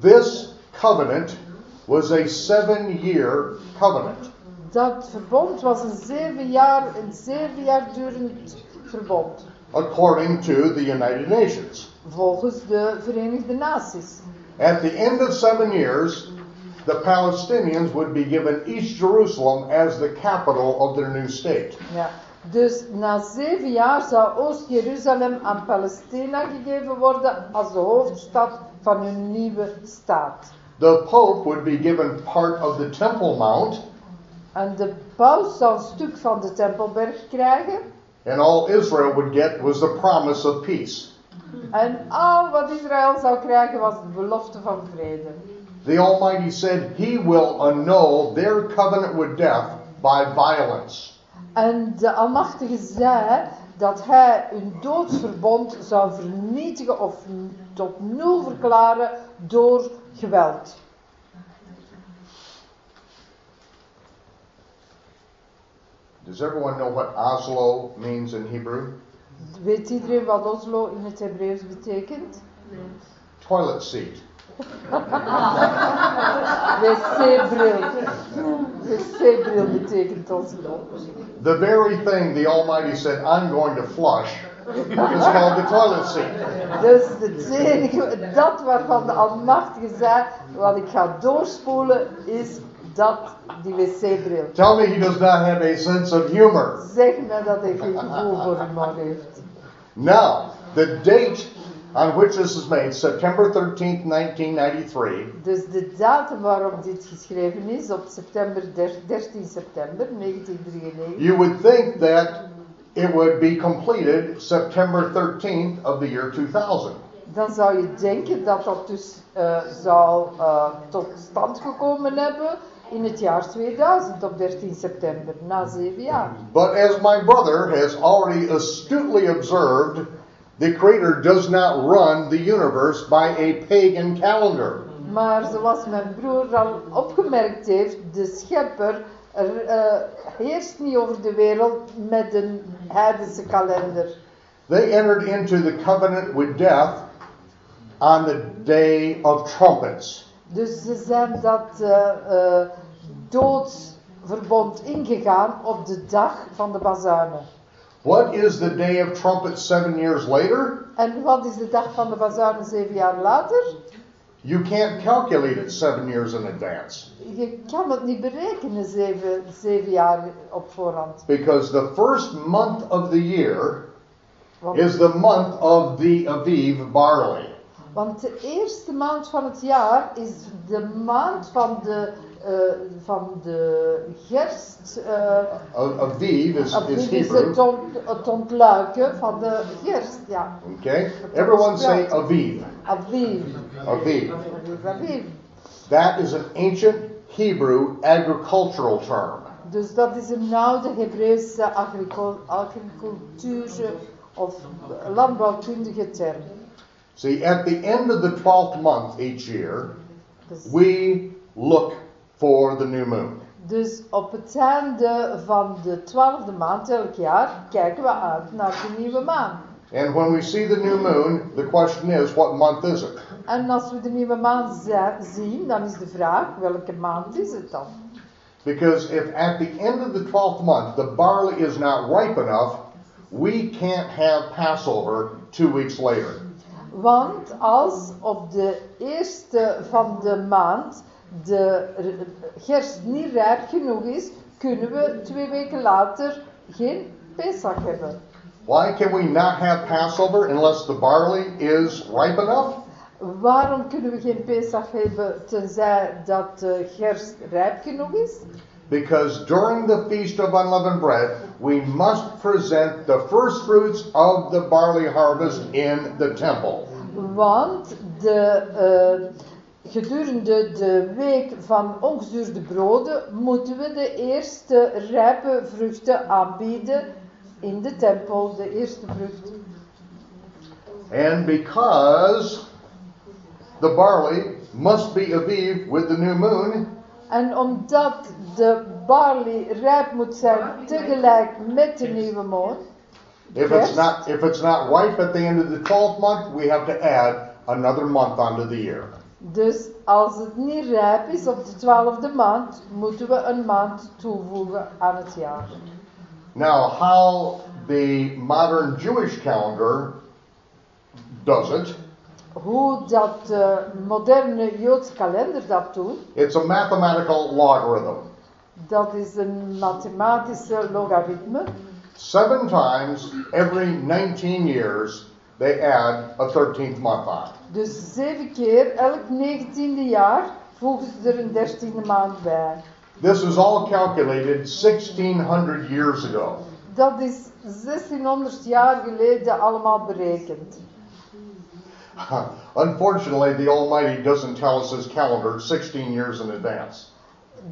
this covenant was a seven year covenant. Dat verbond was een zeven jaar, een zeven jaar durend verbond. according to the United Nations. Volgens de Verenigde Naties. At the end of seven years, the Palestinians would be given East Jerusalem as the capital of their new state. Ja. Dus na zeven jaar zou Oost-Jeruzalem aan Palestina gegeven worden als de hoofdstad van hun nieuwe staat. The Pope would be given part of the Temple Mount, En de paus zou een stuk van de Tempelberg krijgen. and all Israel would get was the promise of peace. En al wat Israël zou krijgen was de belofte van vrede. The Almighty said He will annul their covenant with death by violence. En de Almachtige zei dat hij hun doodsverbond zou vernietigen of tot nul verklaren door geweld. Does everyone know what Oslo means in Hebrew? Weet iedereen wat Oslo in het Hebreeuws betekent? Toilet seat. Wc-bril. Wc-bril betekent Oslo. The very thing the Almighty said, I'm going to flush, is called the toilet seat. Dus het enige, dat waarvan de Almachtige zei, wat ik ga doorspoelen, is dat, die wc-bril. Tell me he does not have a sense of humor. Zeg me dat hij geen gevoel voor humor heeft. Now, the date on which this is made, September 13th, 1993, Dus de datum waarop dit geschreven is, op september der- 13 september 1993, you would think that it would be completed September 13th of the year 2000. dan zou je denken dat dat dus eh, zou eh, tot stand gekomen hebben in het jaar 2000 op 13 september, na zeven jaar. But as my brother has already astutely observed, the Creator does not run the universe by a pagan calendar. Maar zoals mijn broer al opgemerkt heeft, de schepper er, eh, heerst niet over de wereld met een heidense kalender. They entered into the covenant with death on the day of trumpets. Dus ze zijn dat eh, eh, doodsverbond ingegaan op de dag van de bazuinen. What is the day of trumpets seven years later? En wat is de dag van de bazuinen zeven jaar later? You can't calculate it seven years in advance Je kan het niet berekenen zeven, zeven jaar op voorhand. because the first month of the year Want, is the month of the Aviv barley. Want de eerste maand van het jaar is de maand van de, eh, van de gerst. eh, Aviv is, of is dit is Hebrew. het, ont, het ontluiken van de gerst, ja. Okay? Everyone say Aviv. Aviv. Aviv. Aviv. That is an ancient Hebrew agricultural term. Dus dat is een oude Hebreeuwse agricultuur of landbouwkundige term. See, at the end of the 12th month each year, we look for the new moon. dus op het einde van de twaalfde maand elk jaar kijken we uit naar de nieuwe maan. And when we see the new moon, the question is, what month is it? En als we de nieuwe maan zi- zien, dan is de vraag, welke maand is het dan? Because if at the end of the 12th month the barley is not ripe enough, we can't have Passover two weeks later. Want als op de eerste van de maand de gerst niet rijp genoeg is, kunnen we twee weken later geen Pesach hebben. Why can we not have Passover unless the barley is ripe enough? Waarom kunnen we geen Pesach hebben tenzij dat de gerst rijp genoeg is? Because during the Feast of Unleavened Bread, we must present the first fruits of the barley harvest in the temple. Want de, eh, gedurende de week van ongezuurde broden moeten we de eerste rijpe vruchten aanbieden in de tempel, de eerste vrucht. And because the barley must be aviv with the new moon, En omdat de barley rijp moet zijn tegelijk met de nieuwe maan, if it's not if it's not ripe at the end of the 12th month, we have to add another month onto the year. dus als het niet rijp is op de twaalfde maand, moeten we een maand toevoegen aan het jaar. Now, how the modern Jewish calendar does it, Hoe dat de moderne Joodse kalender dat doet, it's a mathematical logarithm. dat is een mathematische logaritme. Seven times every 19 years, they add a 13th month on. Dus zeven keer elk negentiende jaar voegen ze er een dertiende maand bij. This is all calculated 1600 years ago. Dat is 1600 jaar geleden allemaal berekend. Unfortunately, the Almighty doesn't tell us His calendar 16 years in advance.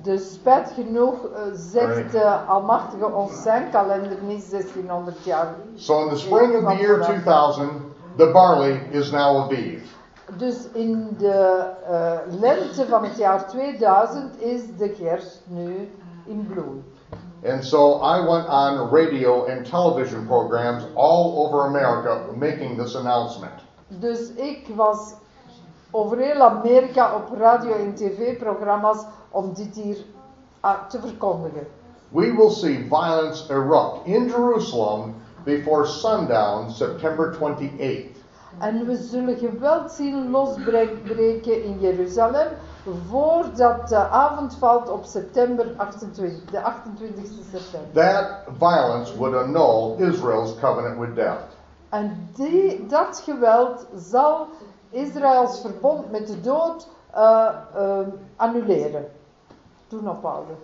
Dus spijt genoeg eh, zegt de Almachtige ons zijn kalender niet 1600 jaar. So, in the spring of the year 2000, the barley is now Aviv. Dus in de eh, lente van het jaar 2000 is de gerst nu in bloei. And so I went on radio and television programs all over America making this announcement. Dus ik was over heel Amerika op radio- en tv-programma's om dit hier ah, te verkondigen. We will see violence erupt in Jerusalem before sundown, September 28th. En we zullen geweld zien losbreken in Jeruzalem voordat de avond valt op september 28, de 28 september. That violence would annul Israel's covenant with death. En die, dat geweld zal Israëls verbond met de dood eh, eh, annuleren, doen ophouden.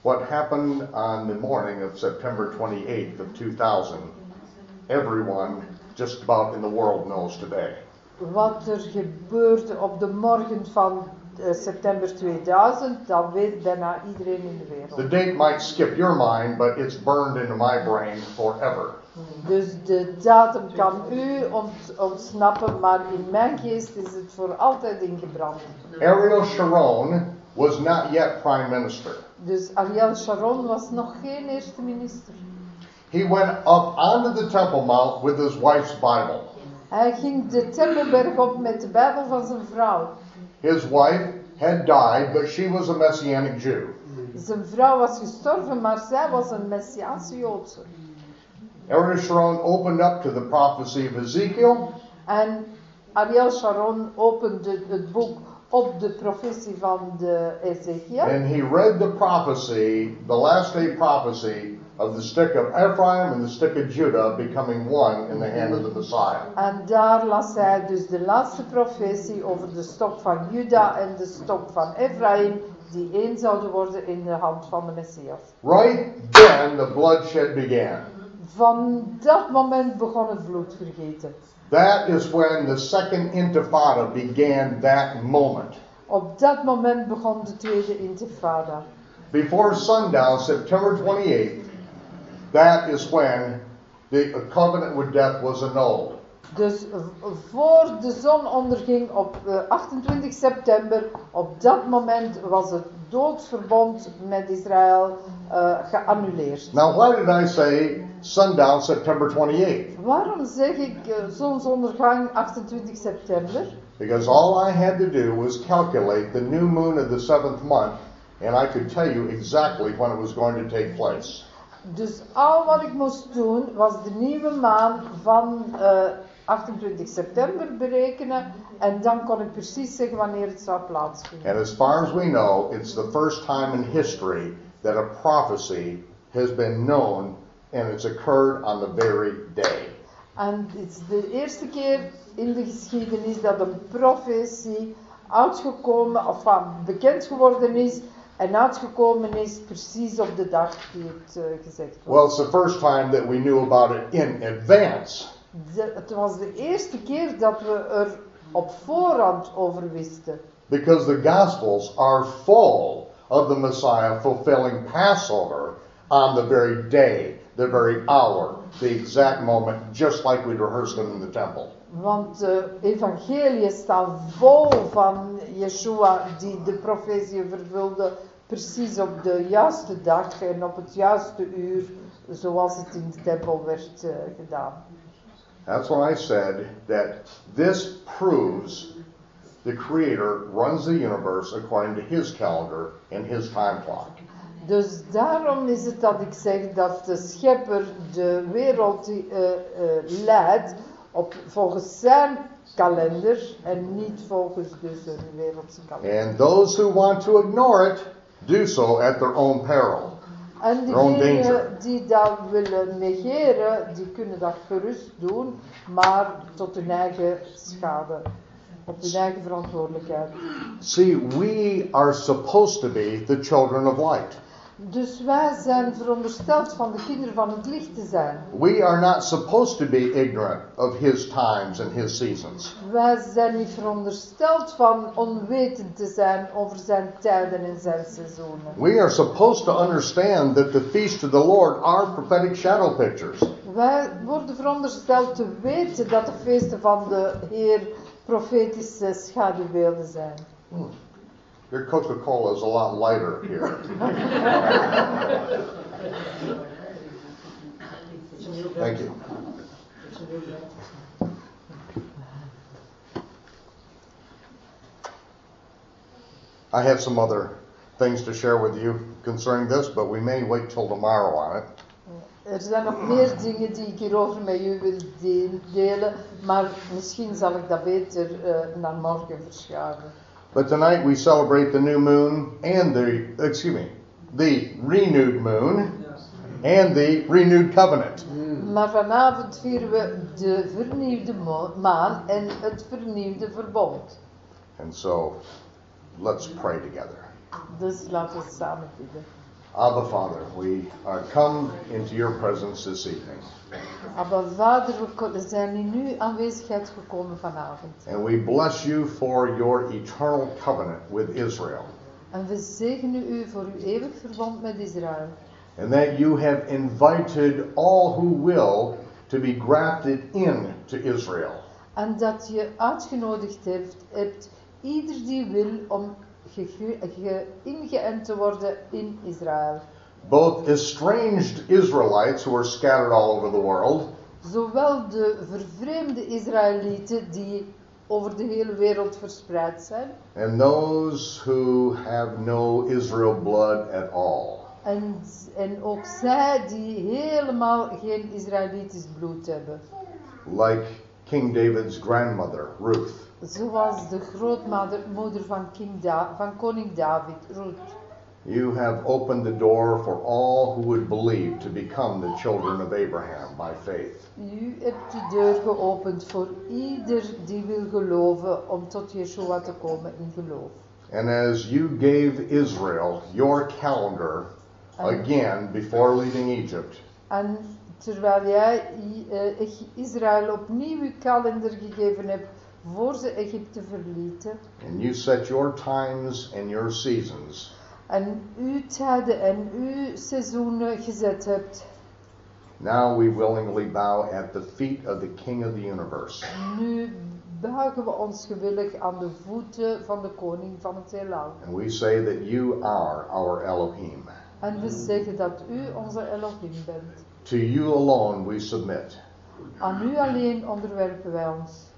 What happened on the morning of September 28th of 2000, everyone just about in the world knows today. Wat er gebeurde op de morgen van eh, september 2000, dat weet bijna iedereen in de wereld. The date might skip your mind, but it's burned into my brain forever. Dus de datum kan u ont- ontsnappen, maar in mijn geest is het voor altijd ingebrand. Ariel Sharon was not yet prime minister. Dus Ariel Sharon was nog geen eerste minister. He went up onto the Temple Mount with his wife's Bible. Hij ging de Tempelberg op met de Bijbel van zijn vrouw. His wife had died, but she was a Messianic Jew. Zijn vrouw was gestorven, maar zij was een Messiaanse Joodse. Ariel Sharon opened up to the prophecy of Ezekiel, En Ariel Sharon opende het boek op de profetie van de Ezekiel. and he read the prophecy, the last day prophecy of the stick of Ephraim and the stick of Judah becoming one in the hand of the Messiah. En daar las hij dus de laatste profetie over de stok van Juda en de stok van Ephraim, die één zouden worden in de hand van de Messias. Right then, the bloodshed began. Van dat moment begon het bloedvergeten. That is when the second intifada began that moment. Op dat moment begon de tweede intifada. Before sundown, September 28th, that is when the covenant with death was annulled. Dus voor de zon onderging op eh, 28 september, op dat moment was het doodsverbond met Israël eh, geannuleerd. Now, why did I say sundown, September 28th? Waarom zeg ik eh, zonsondergang 28 september? Because all I had to do was calculate the new moon of the seventh month, and I could tell you exactly when it was going to take place. Dus al wat ik moest doen was de nieuwe maan van eh, 28 september berekenen en dan kon ik precies zeggen wanneer het zou plaatsvinden. And as far as we know, it's the first time in history that a prophecy has been known and it's occurred on the very day. En het is de eerste keer in de geschiedenis dat een profetie uitgekomen, of bekend geworden is en uitgekomen is precies op de dag die het eh, gezegd wordt. Well, it's the first time that we knew about it in advance. De- het was de eerste keer dat we er op voorhand over wisten. Because the Gospels are full of the Messiah fulfilling Passover on the very day, the very hour, the exact moment, just like we rehearsed them in the temple. Want de evangeliën staan vol van Yeshua die de profetie vervulde precies op de juiste dag en op het juiste uur zoals het in de tempel werd eh, gedaan. That's why I said that this proves the Creator runs the universe according to His calendar and His time clock. Dus daarom is het dat ik zeg dat de schepper de wereld eh, eh, leidt op, volgens zijn kalender en niet volgens dus een wereldse kalender. And those who want to ignore it do so at their own peril. En diegenen die dat willen negeren, die kunnen dat gerust doen, maar tot hun eigen schade, op hun eigen verantwoordelijkheid. See, we are supposed to be the children of light. Dus wij zijn verondersteld van de kinderen van het licht te zijn. We are not supposed to be ignorant of His times and His seasons. Wij zijn niet verondersteld van onwetend te zijn over zijn tijden en zijn seizoenen. We are supposed to understand that the feasts of the Lord are prophetic shadow pictures. Wij worden verondersteld te weten dat de feesten van de Heer profetische schaduwbeelden zijn. Your Coca Cola is a lot lighter here. Thank you. I have some other things to share with you concerning this, but we may wait till tomorrow on it. Er zijn nog meer dingen die ik hierover met u wil de- delen, maar misschien zal ik dat beter eh, naar morgen verschuiven. But tonight we celebrate the new moon and the, excuse me, the renewed moon and the renewed covenant. Maar vanavond vieren we de vernieuwde maan en het vernieuwde verbond. And so let's pray together. Dus laten we samen bidden. Abba Father, we uh, come into your presence this evening. Abba Vader, we zijn in uw aanwezigheid gekomen vanavond. And we bless you for your eternal covenant with Israel. En we zegenen u voor uw eeuwig verbond met Israël. And that you have invited all who will to be grafted in to Israel. En dat je uitgenodigd hebt, hebt ieder die wil om ingeënt te worden in Israël. Both estranged Israelites who are scattered all over the world, Zowel de vervreemde Israëlieten die over de hele wereld verspreid zijn, and those who have no Israel blood at all. en, en ook zij die helemaal geen Israëlitisch bloed hebben. Like King David's grandmother, Ruth. Zoals de grootmoeder moeder van, King Da- van koning David, Ruth. You have opened the door for all who would believe to become the children of Abraham by faith. U hebt de deur geopend voor ieder die wil geloven om tot Yeshua te komen in geloof. And as you gave Israel your calendar again before leaving Egypt, En terwijl jij eh, Israël opnieuw uw kalender gegeven hebt voor ze Egypte verlieten, and you set your times and your seasons, en uw tijden en uw seizoenen gezet hebt, now we willingly bow at the feet of the King of the universe. nu buigen we ons gewillig aan de voeten van de koning van het heelal. And we say that you are our Elohim. En we zeggen dat u onze Elohim bent. To you alone we submit. Aan u alleen onderwerpen wij ons.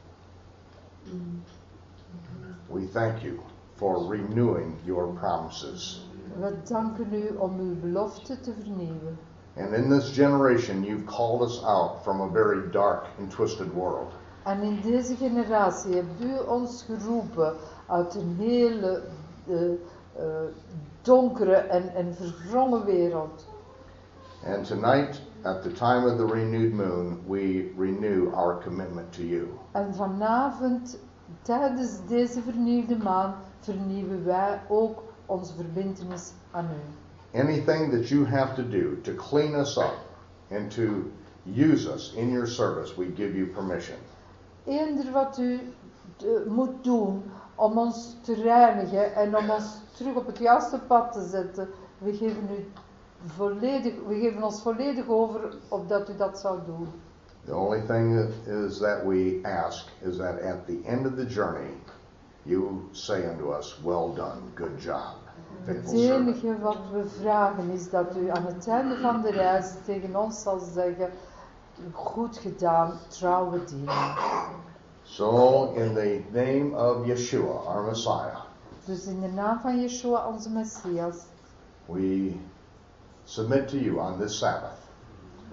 We thank you for renewing your promises. We danken u om uw belofte te vernieuwen. And in this generation, you've called us out from a very dark and twisted world. En in deze generatie hebt u ons geroepen uit een hele eh, eh, donkere en, en verwrongen wereld. And tonight, at the time of the renewed moon, we renew our commitment to you. En vanavond, tijdens deze vernieuwde maan, vernieuwen wij ook onze verbintenis aan u. Anything that you have to do to clean us up and to use us in your service, we give you permission. Eender wat u eh, moet doen om ons te reinigen en om ons terug op het juiste pad te zetten, we geven, u volledig, we geven ons volledig over opdat u dat zou doen. The only thing that is that we ask is that at the end of the journey, you say unto us, Well done, good job, Het enige wat we vragen is dat u aan het einde van de reis tegen ons zal zeggen, goed gedaan, trouwe dienaar. So, in the name of Yeshua, our Messiah, Dus in de naam van Yeshua, onze Messias, we submit to you on this Sabbath.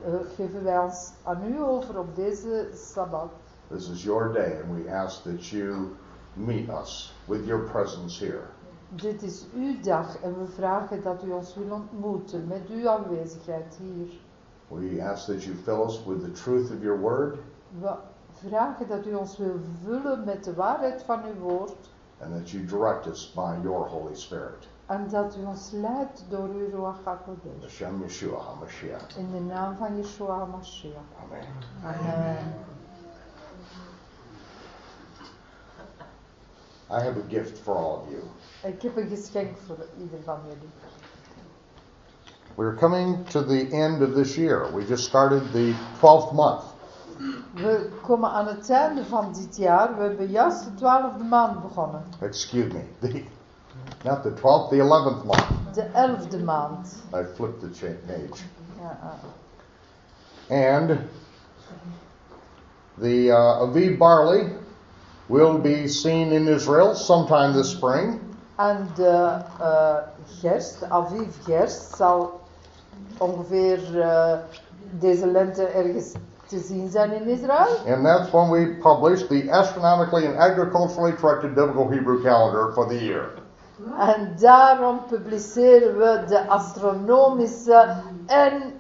eh, geven wij ons aan u over op deze Sabbat. This is your day, and we ask that you meet us with your presence here. Dit is uw dag en we vragen dat u ons wil ontmoeten met uw aanwezigheid hier. We ask that you fill us with the truth of your word, We vragen dat u ons wil vullen met de waarheid van uw woord and that you direct us by your Holy Spirit. En dat u ons leidt door uw Ruach HaKodesh. Hashem Yeshua HaMashiach. In de naam van Yeshua HaMashiach. Amen. Amen. I have a gift for all of you. Ik heb een geschenk voor ieder van jullie. We're coming to the end of this year. We just started the 12th month. We komen aan het einde van dit jaar. We hebben juist de twaalfde maand begonnen. Excuse me. The, not the 12th, the 11th month. De elfde maand. I flipped the page. Ah. And the uh, Aviv barley will be seen in Israel sometime this spring. En de eh, gerst, Aviv gerst, zal ongeveer eh, deze lente ergens te zien zijn in Israël. And that's when we publish the astronomically and agriculturally corrected biblical Hebrew calendar for the year. En daarom publiceren we de astronomische en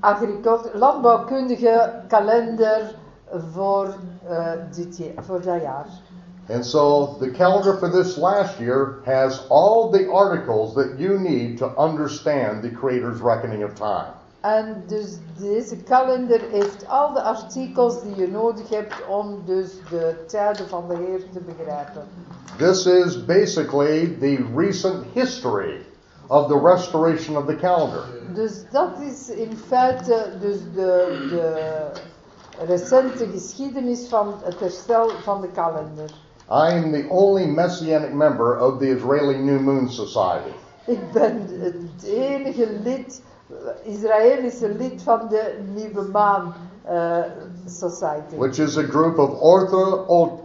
agricult- landbouwkundige kalender voor, eh, dit jaar, voor dat jaar. And so the calendar for this last year has all the articles that you need to understand the Creator's reckoning of time. En dus deze kalender heeft al de artikels die je nodig hebt om dus de tijden van de Heer te begrijpen. This is basically the recent history of the restoration of the calendar. Dus dat is in feite dus de, de recente geschiedenis van het herstel van de kalender. I am the only Messianic member of the Israeli New Moon Society. Ik ben het enige lid, Israëlische lid van de Nieuwe Maan eh, Society. which is a group of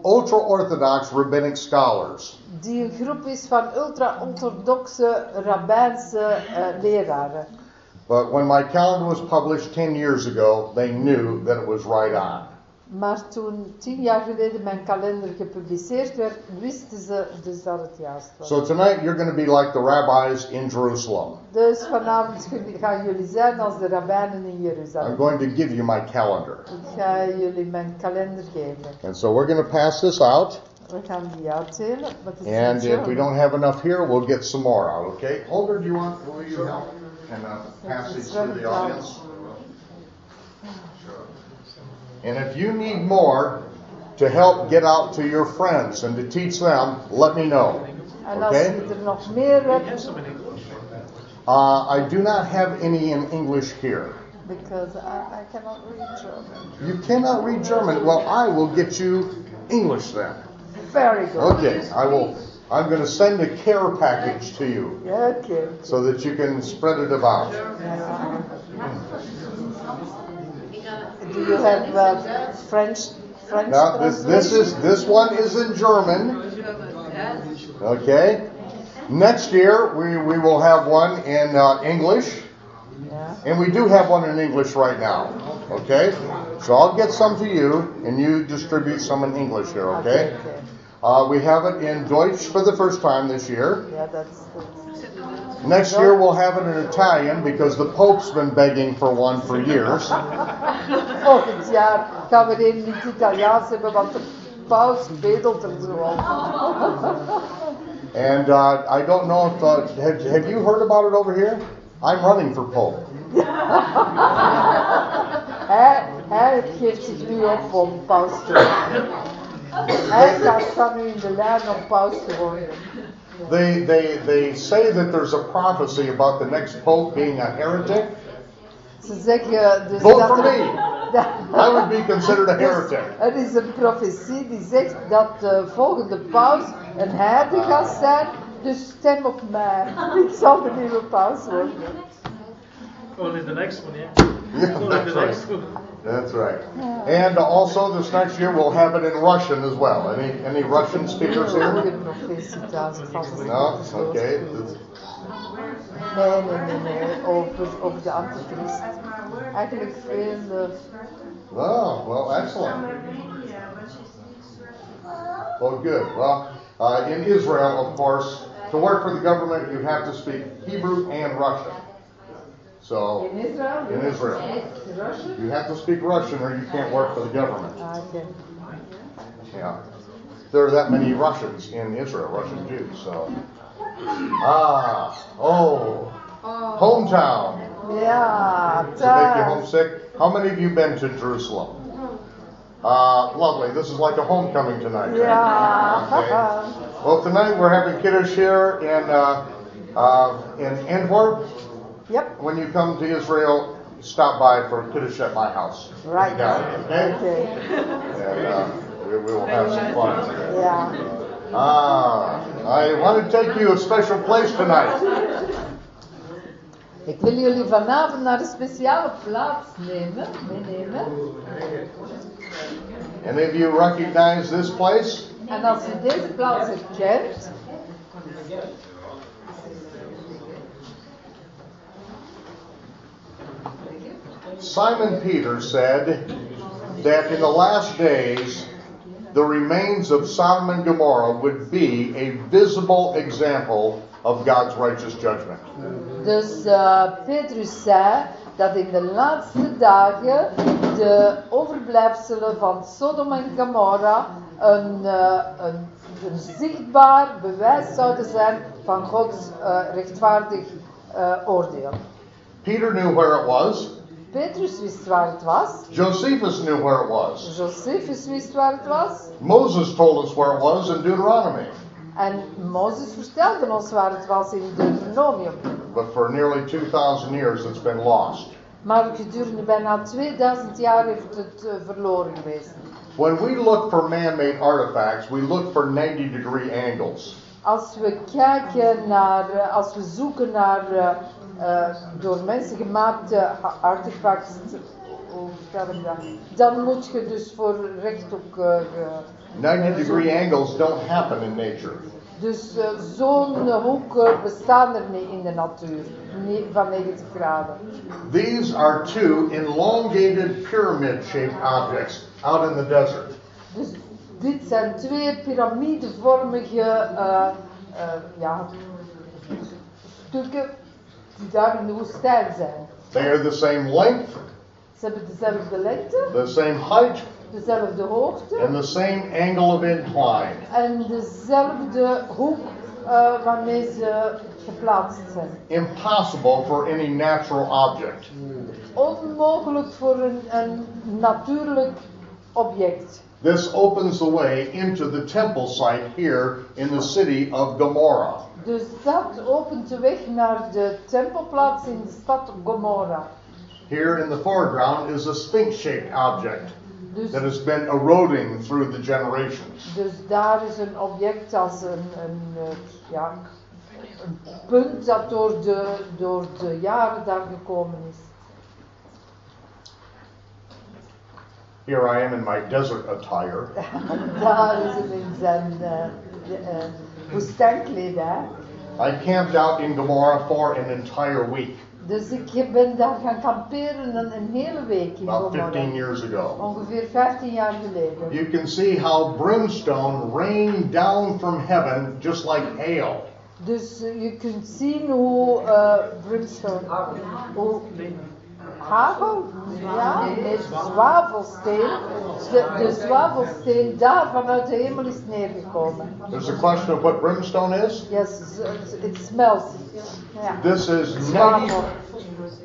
ultra Orthodox rabbinic scholars. Die een groep is van ultra-orthodoxe rabbijnse eh, leraren. But when my calendar was published 10 years ago, they knew that it was right on. Maar toen tien jaar geleden mijn kalender gepubliceerd werd, wisten ze dus dat het juist was. So tonight you're going to be like the rabbis in Jerusalem. Dus vanavond gaan jullie zijn als de rabbijnen in I'm going to give you my calendar. Ik ga jullie mijn kalender geven. And so we're going to pass this out. We gaan die uitdelen. maar het is And if we don't have enough here, we'll get some more out, okay? Holder, do you want, will you help? And uh, pass these to the audience? And if you need more to help get out to your friends and to teach them, let me know. En als Okay? je er nog meer hebt, Uh, I do not have any in English here. because I, I cannot read German. You cannot read German. Well, I will get you English then. Very good. Okay, I will. I'm going to send a care package to you Ja, oké. so that you can spread it about. Ja. You have uh, French? French Now, this, this is this one is in German. Okay. Next year we, we will have one in uh, English, Ja. and we do have one in English right now. Okay. So I'll get some to you, and you distribute some in English here. Okay. okay. Uh, we have it in Deutsch for the first time this year. Dat is goed. Next year we'll have it in Italian because the Pope's been begging for one for years. Volgend jaar gaan we een in het Italiaans hebben, want de paus bedelt er zo al. And uh, I don't know if uh, have, have you heard about it over here? I'm running for Pope. Hij, hij geeft zich nu op om paus te. Hij staat nu in de lijn om paus te worden. They they they say that there's a prophecy about the next Pope being a heretic. Ze zeggen dus Vote dat for er, me. dat- I would be considered a heretic. er is een profetie die zegt dat de volgende paus een heide gaat zijn, dus stem op mij. Ik zal de nieuwe paus worden. Only the next one, yeah. Yeah, Only the next right. one. That's right. And also this next year we'll have it in Russian as well. Any any Russian speakers here? profetie trouwens. vast is No. Okay. Nee, nee, nee, nee. Over, over de antichrist. Eigenlijk veel. Oh, well, excellent. Well, good. Well, uh, in Israel, of course, to work for the government, you have to speak Hebrew and Russian. So, in Israël? in Israel, Russian? you have to speak Russian or you can't work for the government. Ah. Yeah. There are that many Russians in Israel, Russian Jews, so. Ah, oh, hometown. Yeah, Does it make you homesick? How many of you been to Jerusalem? Uh, lovely. This is like a homecoming tonight. then. Ja. Okay. Well, tonight we're having kiddush here in uh, uh, in Antwerp. Yep. When you come to Israel, stop by for kiddush at my house. Right. Yeah, okay. Oké. And uh, we, we will have some fun. Ja. Ah, I want to take you a special place tonight. Ik wil jullie vanavond naar een speciale plaats nemen, meenemen. Any of you recognize this place? En als je deze plaats herkent, Simon Peter said that in the last days the remains of Sodom and Gomorrah would be a visible example of God's righteous judgment. dus eh, Petrus zei dat in de laatste dagen de overblijfselen van Sodom en Gomorra een, eh, een, een zichtbaar bewijs zouden zijn van Gods eh, rechtvaardig oordeel. Peter knew where it was. Petrus wist waar het was. Josephus knew where it was. Josephus wist waar het was. Moses told us where it was in Deuteronomy. En Mozes vertelde ons waar het was in Deuteronomium. But for nearly 2,000 years, it's been lost. Maar gedurende bijna 2000 jaar heeft het eh, verloren geweest. When we look for man made artifacts, we look for 90 degree angles. Als we kijken naar, eh, als we zoeken naar eh, door mensen gemaakte a- artefacts, hoe vertel ik dat? Dan moet je dus voor rechthoek. eh, ge- 90 degree angles don't happen in nature. dus eh, zo'n eh, hoek eh, bestaan er niet in de natuur, niet van 90 graden. These are two elongated pyramid shaped objects out in the desert. Dus dit zijn twee piramidevormige eh, eh, ja, stukken die daar in de woestijn zijn. They are the same length, Ze hebben dezelfde lengte, the same height, dezelfde hoogte and the same angle of incline. en dezelfde hoek eh, waarmee ze geplaatst zijn. Impossible for any natural object. Onmogelijk voor een, een natuurlijk object. This opens the way into the temple site here in the city of Gomorrah. Dus dat opent de weg naar de tempelplaats in de stad Gomorra. Here in the foreground is a sphinx shaped object Dus, that has been eroding through the generations. dus daar is een object als een, een, eh, ja, een punt dat door de, door de jaren daar gekomen is. Here I am in my desert attire. Daar is hem in zijn uh, uh, woestijnkledij. I camped out in Gomorrah for an entire week Dus ik ben daar gaan kamperen een, een hele week in about 15 years ago. Ongeveer 15 jaar geleden. You can see how brimstone rained down from heaven just like hail. Dus je kunt zien hoe eh, brimstone, hoe hagel, ja, met zwavelsteen, de, de zwavelsteen daar vanuit de hemel is neergekomen. There's a question of what brimstone is. Yes, it smells. Ja. This is 90, Zwavel.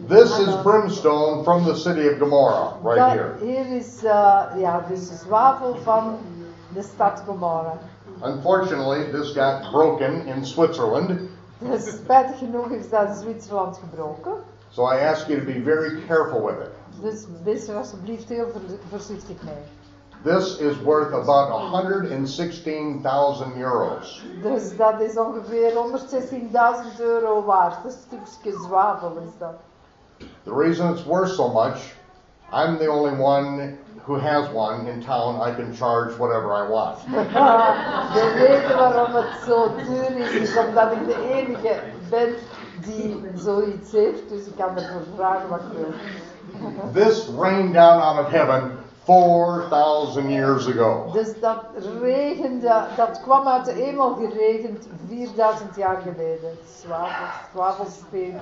this is brimstone from the city of Gomorrah right Dat here. hier is eh, ja, dus de zwavel van de stad Gomorra. Unfortunately, this got broken in Switzerland, Dus spijtig genoeg is dat in Zwitserland gebroken. So I ask you to be very careful with it. Dus wees er alsjeblieft heel voorzichtig mee. This is worth about 116,000 euros. Dus dat is ongeveer 116.000 euro waard. Een stukje zwavel is dat. The reason it's worth so much, I'm the only one who has one in town. I can charge whatever I want. De reden waarom het zo duur is, is omdat ik de enige ben die zoiets heeft. Dus ik kan ervoor vragen wat wil. This rained down out of heaven 4,000 years ago. Dus dat regende, dat kwam uit de hemel geregend 4000 jaar geleden. Zwavel, zwavelsteen.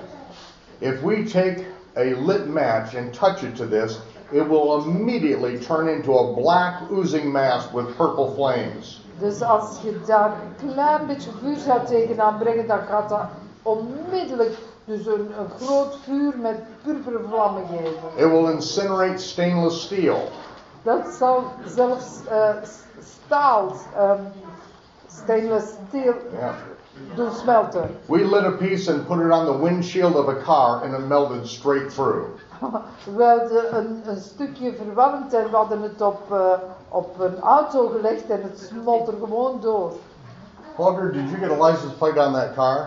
If we take a lit match and touch it to this, it will immediately turn into a black oozing mass with purple flames. Dus als je daar een klein beetje vuur zou tegenaan brengen, dan gaat dat onmiddellijk dus een, een groot vuur met purperen vlammen geven. It will incinerate stainless steel. Dat zal zelfs eh, staal, ehm, stainless steel Yeah. doen smelten. We lit a piece and put it on the windshield of a car and it melted straight through. We hadden een, een stukje verwarmd en we hadden het op, eh, op een auto gelegd en het smolt er gewoon door. Walter, did you get a license plate on that car?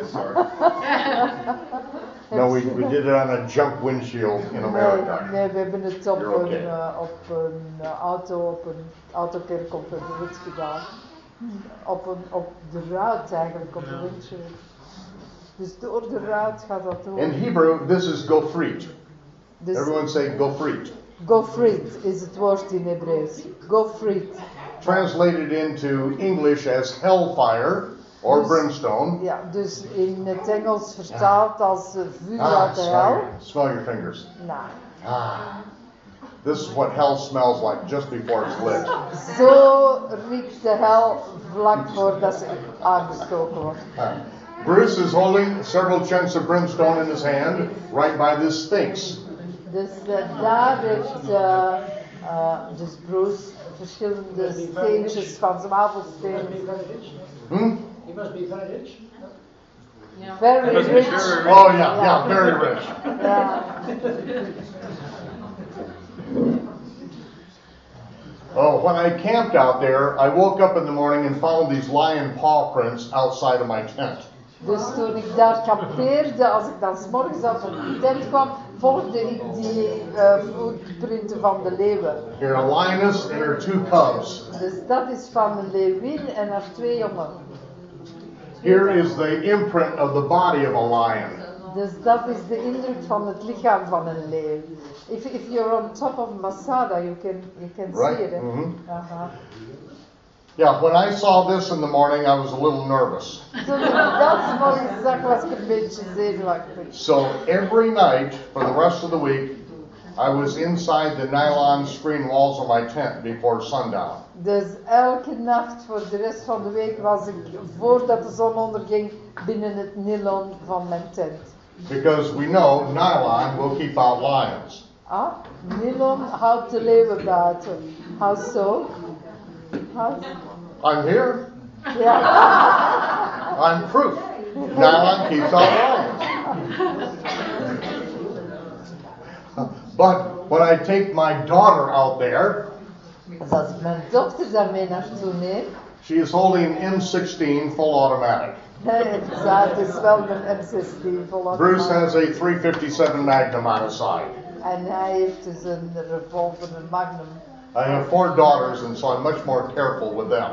Yes, sir. No, we, we did it on a junk windshield in Nee, America. nee, we hebben het op You're een, okay. eh, op een eh, auto, op een autokerk op een rit gedaan. Op, een, op de ruit eigenlijk, op de windshield. Dus door de ruit gaat dat door. In Hebrew, this is gofrit. Dus Everyone say gofrit. gofrit is het woord in Hebreeuws. Gofrit. Translated into English as hellfire or Dus- brimstone. Ja, dus in het Engels vertaald als eh, vuur Ah, uit de hel. smell your fingers. Nou, Ah, this is what hell smells like just before it's lit. zo riekt de hel vlak voordat ze aangestoken wordt. Ah. Bruce is holding several chunks of brimstone in his hand, right by this sphinx. Dus eh, daar heeft eh, eh, dus Bruce verschillende steentjes van rich. Hmm? He must be very rich. Very He must be rich. very rich. Oh yeah, yeah, very rich. Ja. Oh, when I camped out there, I woke up in the morning and found these lion paw prints outside of my tent. Dus toen ik daar kampeerde, als ik dan s'morgens uit de tent kwam, volgde ik die eh, voetprinten van de leeuwen. Here, a lioness and her two cubs. Dus dat is van een leeuwin en haar twee jongen. Here is the imprint of the body of a lion. Dus dat is de indruk van het lichaam van een leeuw. If, if you're on top of Masada, you can, you can Right, see it. eh? mhm. Aha. Yeah, when I saw this in the morning, I was a little nervous. Toen ik dat 's morgens zag, was ik een beetje. So every night for the rest of the week, I was inside the nylon screen walls of my tent before sundown. Dus elke nacht voor de rest van de week was ik, voordat de zon onderging, binnen het nylon van mijn tent. Because we know nylon will keep out lions. Ah, nylon houdt de leeuwen buiten. How so? How? I'm here. Ja. I'm proof. Nylon keeps out lions. But when I take my daughter out there, Dus als ik mijn dochter daarmee naartoe neem, she is holding an M16 full automatic. ja, het is wel een M16 vol Bruce has a 357 Magnum on his side. En hij heeft dus een revolver, een magnum. I have four daughters, and so I'm much more careful with them.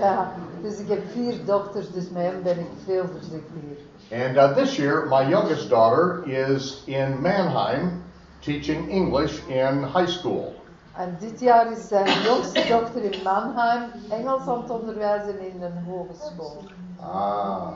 Ja, dus ik heb vier dochters, dus met hem ben ik veel voorzichtiger. And uh, this year, my youngest daughter is in Mannheim teaching English in high school. En dit jaar is zijn jongste dochter in Mannheim Engels aan het onderwijzen in een hogeschool. Ah.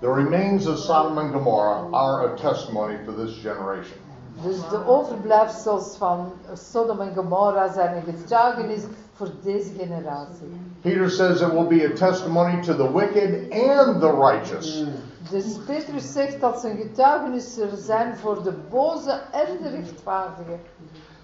The remains of Sodom and Gomorrah are a testimony for this generation. Dus de overblijfsels van Sodom en Gomorra zijn een getuigenis voor deze generatie. Peter says it will be a testimony to the wicked and the righteous. Dus Petrus zegt dat zijn getuigenis zullen zijn voor de boze en de rechtvaardige.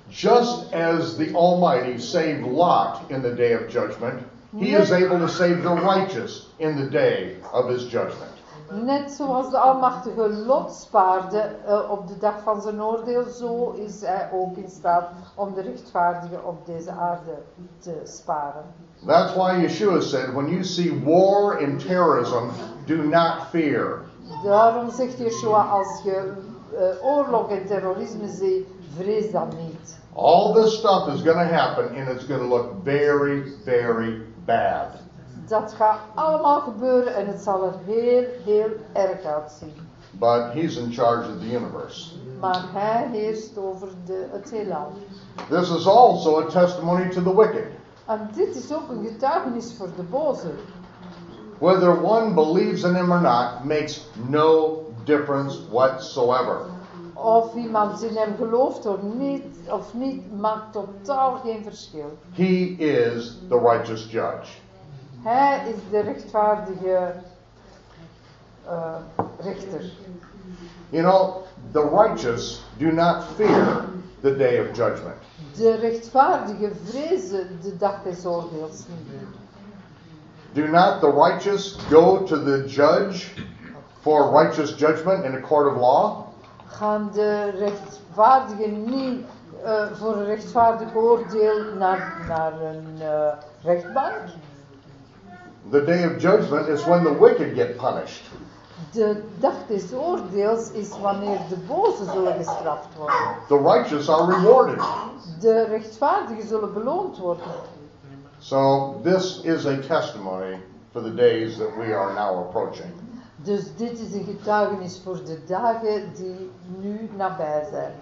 Just as the Almighty saved Lot in the day of judgment, he is able to save the righteous in the day of his judgment. Net zoals de Almachtige Lot spaarde eh, op de dag van zijn oordeel, zo is hij ook in staat om de rechtvaardigen op deze aarde te sparen. That's why Yeshua said, when you see war and terrorism, do not fear. Daarom zegt Yeshua, als je eh, oorlog en terrorisme ziet, vrees dan niet. All this stuff is going to happen and it's going to look very, very bad. Dat gaat allemaal gebeuren en het zal er heel, heel erg uitzien. But he's in charge of the universe. Maar hij heerst over de, het heelal. This is also a testimony to the wicked. En dit is ook een getuigenis voor de boze. Whether one believes in him or not makes no difference whatsoever. Of iemand in hem gelooft of niet, of niet, maakt totaal geen verschil. He is the righteous judge. Hij is de rechtvaardige eh, rechter. You know, the righteous do not fear the day of judgment. De rechtvaardigen vrezen de dag des oordeels niet. Do not the righteous go to the judge for righteous judgment in a court of law? Gaan de rechtvaardigen niet eh, voor een rechtvaardig oordeel naar, naar een eh, rechtbank? The day of judgment is when the wicked get punished. De dag des oordeels is wanneer de bozen zullen gestraft worden. The righteous are rewarded. De rechtvaardigen zullen beloond worden. So this is a testimony for the days that we are now approaching. Dus dit is een getuigenis voor de dagen die nu nabij zijn.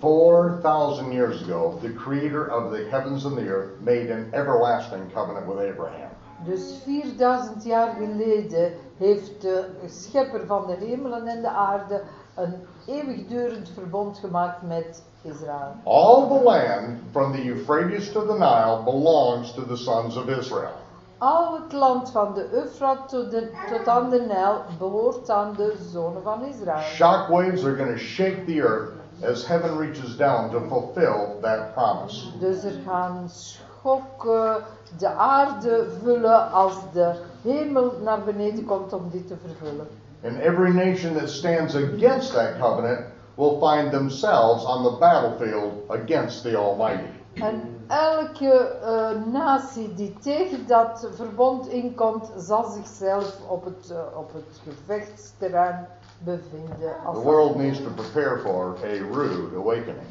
4,000 years ago, the creator of the heavens and the earth made an everlasting covenant with Abraham. Dus 4000 jaar geleden heeft de schepper van de hemelen en de aarde een eeuwigdurend verbond gemaakt met Israël. All the land from the Euphrates to the Nile belongs to the sons of Israel. Al het land van de Eufrat tot, de, tot aan de Nijl behoort aan de zonen van Israël. Shockwaves are going to shake the earth as heaven reaches down to fulfill that promise. Dus er gaan schokken de aarde vullen als de hemel naar beneden komt om dit te vervullen. And every nation that stands against that covenant will find themselves on the battlefield against the Almighty. En elke eh, natie die tegen dat verbond inkomt, zal zichzelf op het, eh, op het gevechtsterrein bevinden. The world needs to prepare for a rude awakening.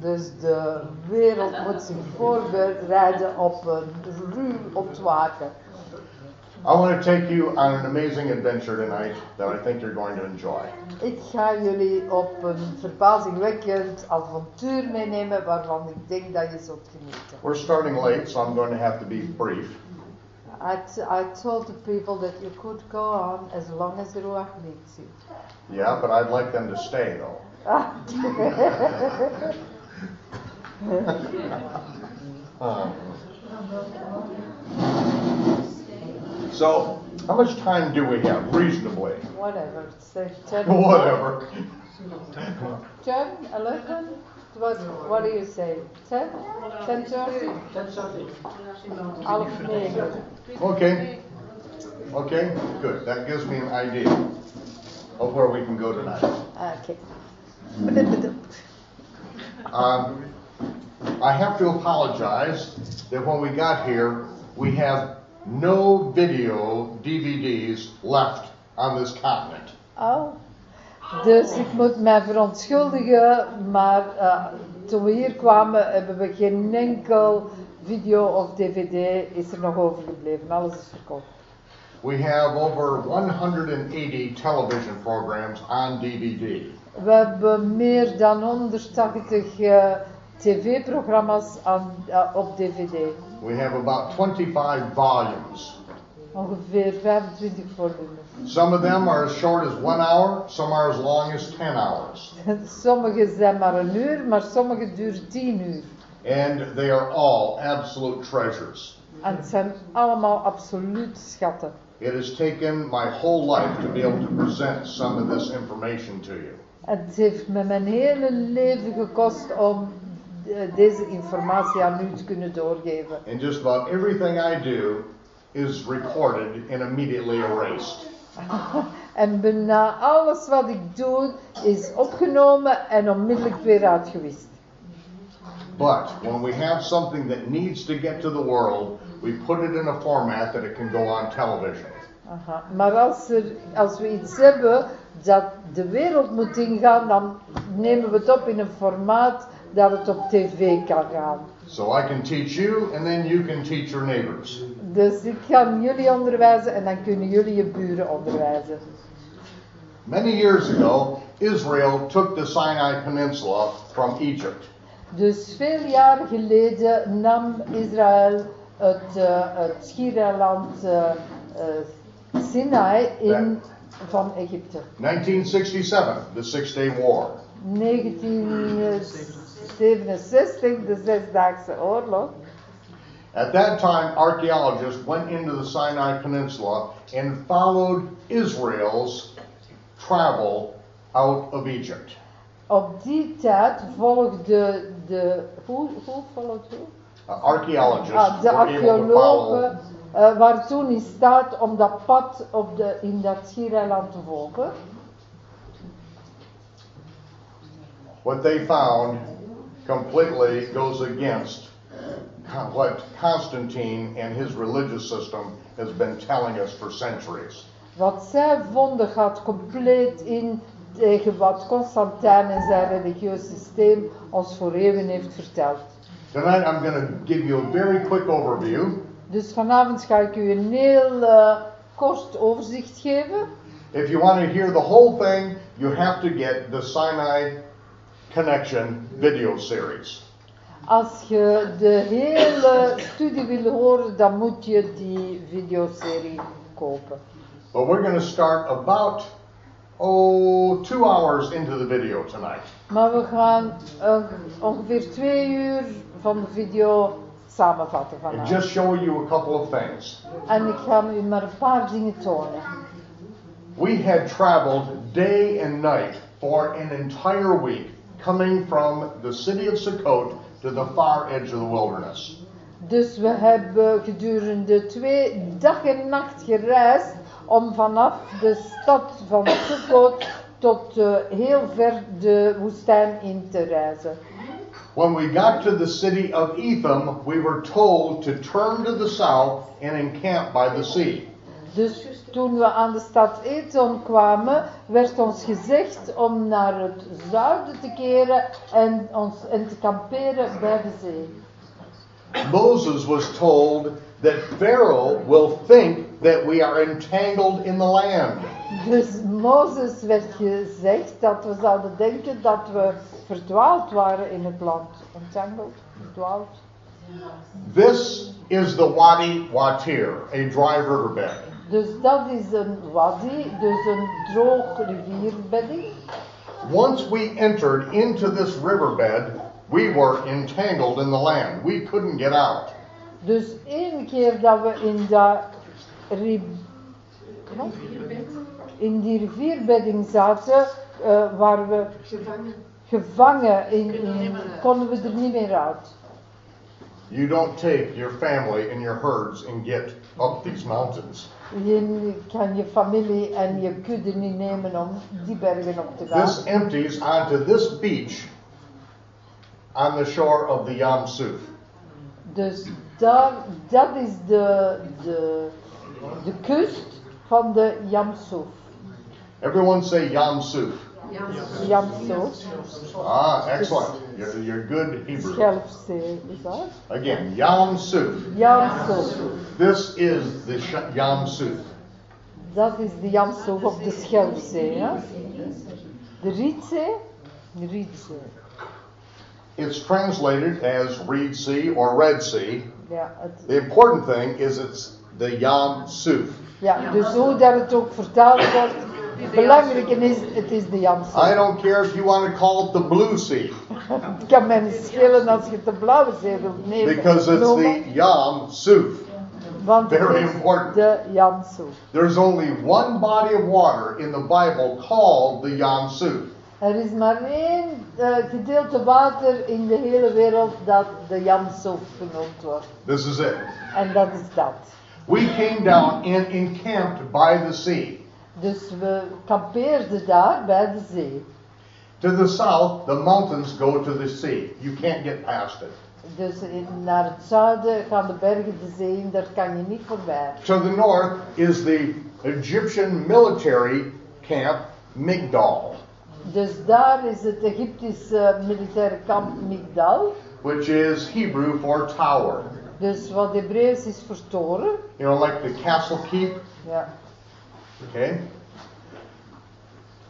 Dus de wereld moet zich voorbereiden op een ruw ontwaken. I want to take you on an amazing adventure tonight that I think you're going to enjoy. Ik ga jullie op een verbazingwekkend avontuur meenemen waarvan ik denk dat je zult genieten. We're starting late, so I'm going to have to be brief. I, t- I told the people that you could go on as long as the Ruach leads you. Yeah, but I'd like them to stay though. Uh, so, how much time do we have, reasonably? Whatever. Say 10 Whatever. 10, 11? What, what do you say? 10? 10 30? 10:30. Half 9. Okay. Okay, good. That gives me an idea of where we can go tonight. Okay. Um, I have to apologize that when we got here, we have no video DVDs left on this continent. Oh. Dus ik moet mij verontschuldigen, maar eh, toen we hier kwamen hebben we geen enkel video of dvd is er nog overgebleven. Alles is verkocht. We have over 180 television programs on DVD. We hebben meer dan 180 eh, tv-programma's eh, op dvd. We have about 25 volumes. Ongeveer 25 volumes. Some of them are as short as one hour, some are as long as 10 hours. Sommige zijn maar een uur, maar sommige duren 10 uur. And they are all absolute treasures. En het zijn allemaal absoluut schatten. It has taken my whole life to be able to present some of this information to you. Het heeft me mijn hele leven gekost om deze informatie aan u te kunnen doorgeven. And just about everything I do is recorded and immediately erased. En bijna alles wat ik doe is opgenomen en onmiddellijk weer uitgewist. But when we have something that needs to get to the world, we put it in a format that it can go on television. Aha. Maar als, er, als we iets hebben dat de wereld moet ingaan, dan nemen we het op in een formaat dat het op tv kan gaan. So I can teach you, and then you can teach your neighbors. Dus ik ga jullie onderwijzen en dan kunnen jullie je buren onderwijzen. Many years ago, Israel took the Sinai Peninsula from Egypt. Dus veel jaren geleden nam Israël het, eh, het schiereiland eh, eh, Sinai in, van Egypte. 1967, the Six Day War. 1967, de Zesdaagse Oorlog. At that time, archaeologists went into the Sinai Peninsula and followed Israel's travel out of Egypt. Op die tijd volgde de. Hoe, hoe volgde hoe? Uh, archaeologists Ah, de were able to follow archeologen eh, waren toen in staat om dat pad op de, in dat schiereiland te volgen. what they found completely goes against what Constantine and his religious system has been telling us for centuries. Wat zij vonden gaat compleet in tegen wat Constantijn en zijn religieus systeem ons voor eeuwen heeft verteld. Tonight I'm going to give you a very quick overview. Dus vanavond ga ik u een heel eh, kort overzicht geven. If you want to hear the whole thing, you have to get the Sinai Connection video series. Als je de hele studie wil horen, dan moet je die videoserie kopen. But we're going to start about, oh, two hours into the video tonight. Maar we gaan eh, ongeveer twee uur van de video samenvatten And vandaag. just show you a couple of things. En ik ga u maar een paar dingen tonen. We had traveled day and night for an entire week, coming from the city of Sukkot to the far edge of the wilderness. Dus we hebben gedurende twee dag en nacht gereisd om vanaf de stad van Sukkot tot eh, heel ver de woestijn in te reizen. When we got to the city of Etham, we were told to turn to the south and encamp by the sea. Dus toen we aan de stad Ethon kwamen, werd ons gezegd om naar het zuiden te keren en, ons, en te kamperen bij de zee. Moses was told that Pharaoh will think that we are entangled in the land. Dus Mozes werd gezegd dat we zouden denken dat we verdwaald waren in het land. Entangled, verdwaald. This is the Wadi Watir, a dry riverbed. Dus dat is een wadi, dus een droog rivierbedding. Once we entered into this riverbed, we were entangled in the land. We couldn't get out. Dus één keer dat we in, dat ri- in die rivierbedding zaten, eh, waren we gevangen, in, in, konden we er niet meer uit. You don't take your family and your herds and get up these mountains. Je kan je familie en je kudde niet nemen om die bergen op te gaan. This empties onto this beach on the shore of the Yam Suf. Dus daar, dat is de, de, de kust van de Yamsuf. Everyone say Yam Suf. Yamsuf, Ah, excellent. You're, you're good Hebrew. Schelfzee is dat? Again, Yam Suf. Yamsuf, This is the Sh- Yam Suf. dat is de Yamsuf of de Schelfzee. De Rietzee, de Rietzee. It's translated as Reed Sea or Red Sea. Het, The important thing is it's the Yam Suf. ja, dus hoe dat het ook vertaald wordt, het belangrijke is, het is de I don't care if you want to call it the Blue Sea Het kan mij niet schelen als je het de Blauwe Zee wilt nemen. because it's the Yam Suf. want very important. de Yamsuf. There's only one body of water in the Bible called the Yam Suf. Er is maar één eh, gedeelte water in de hele wereld dat de Yamsuf genoemd wordt. This is it. En dat is dat. We came down and encamped by the sea. Dus we kampeerden daar bij de zee. To the south, the mountains go to the sea. You can't get past it. Dus in, naar het zuiden gaan de bergen de zee in, daar kan je niet voorbij. To the north is the Egyptian military camp Migdal, Dus daar is het Egyptische militaire kamp Migdal. which is Hebrew for tower. Dus wat Hebreeuws is voor toren. You know, like the castle keep. Ja. Okay?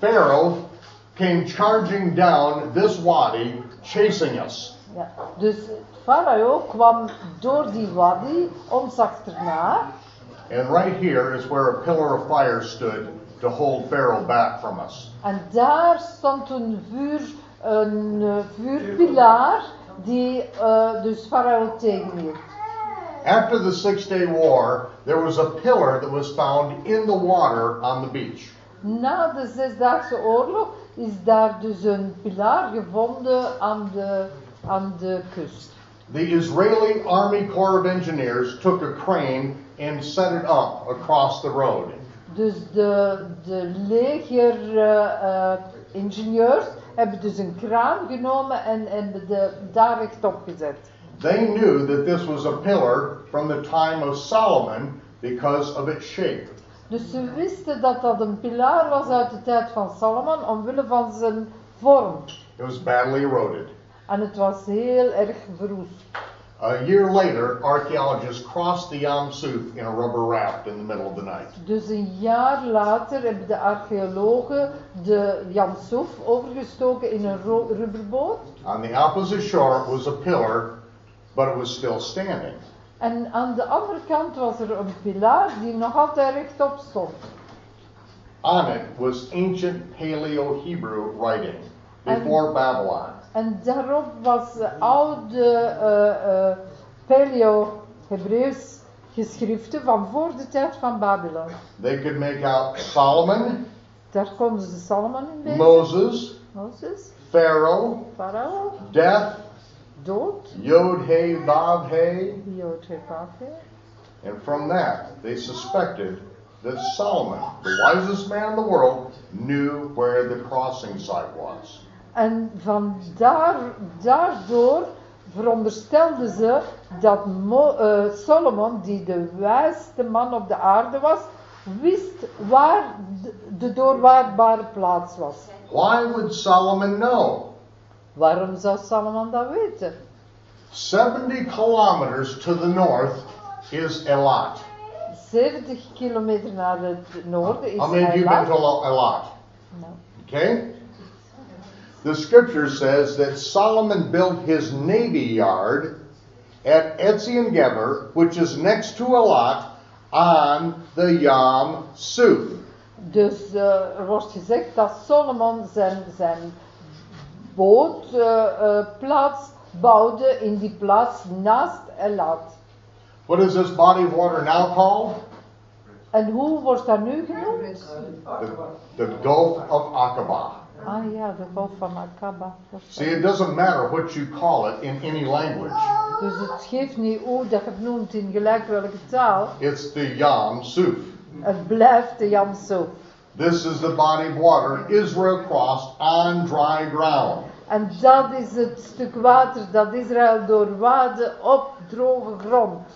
Pharaoh came charging down this wadi, chasing us. ja. Dus Farao kwam door die wadi ons achterna. And right here is where a pillar of fire stood to hold Pharaoh back from us. En daar stond een vuur, een eh, vuurpilaar die eh, dus Farao tegenhield. After the Six Day War, there was a pillar that was found in the water on the beach. Na de Zesdaagse Oorlog is daar dus een pilaar gevonden aan de, aan de kust. The Israeli Army Corps of Engineers took a crane and set it up across the road. Dus de, de leger eh, ingenieurs hebben dus een kraan genomen en hebben de daar rechtop gezet. They knew that this was a pillar from the time of Solomon because of its shape. Dus ze wisten dat dat een pilaar was uit de tijd van Salomon omwille van zijn vorm. It was badly eroded. En het was heel erg verroest. A year later, archaeologists crossed the Yam Suf in a rubber raft in the middle of the night. Dus een jaar later hebben de archeologen de Soef overgestoken in een rubberboot. On the opposite shore was a pillar, but it was still standing. En aan de andere kant was er een pilaar die nog altijd rechtop stond. On it was ancient Paleo Hebrew writing before Babylon. En daarop was de oude eh, eh, paleo-Hebreeuws geschriften van voor de tijd van Babylon. They could make out Solomon, Daar konden ze Salomon in lezen. Moses, Mozes, Pharaoh, Farao, death, dood, Yod He Vav He, Jood Hebafe. and from that they suspected that Solomon, the wisest man in the world, knew where the crossing site was. En van daar, daardoor veronderstelden ze dat Mo- eh, Solomon, die de wijste man op de aarde was, wist waar de, de doorwaardbare plaats was. Why would Solomon know? Waarom zou Solomon dat weten? 70 kilometers to the north is Elat. 70 kilometer naar het noorden is How many of you been to Eilat. Elat? No. Okay? The scripture says that Solomon built his navy yard at Etzion Geber, which is next to Elat, on the Yam Suf. Dus eh, er wordt gezegd dat Solomon zijn, zijn bootplaats bouwde in die plaats naast Elat. What is this body of water now called? En hoe wordt dat nu genoemd? The, the Gulf of Aqaba. Ah ja, de golf van is See, it doesn't matter what you call it in any language. Dus het geeft niet hoe dat het noemt in gelijk welke taal. It's the Yam Suf. Het blijft de Jamso. This is the body of water Israel crossed on dry ground. En dat is het stuk water dat Israël doorwaadde op droge grond.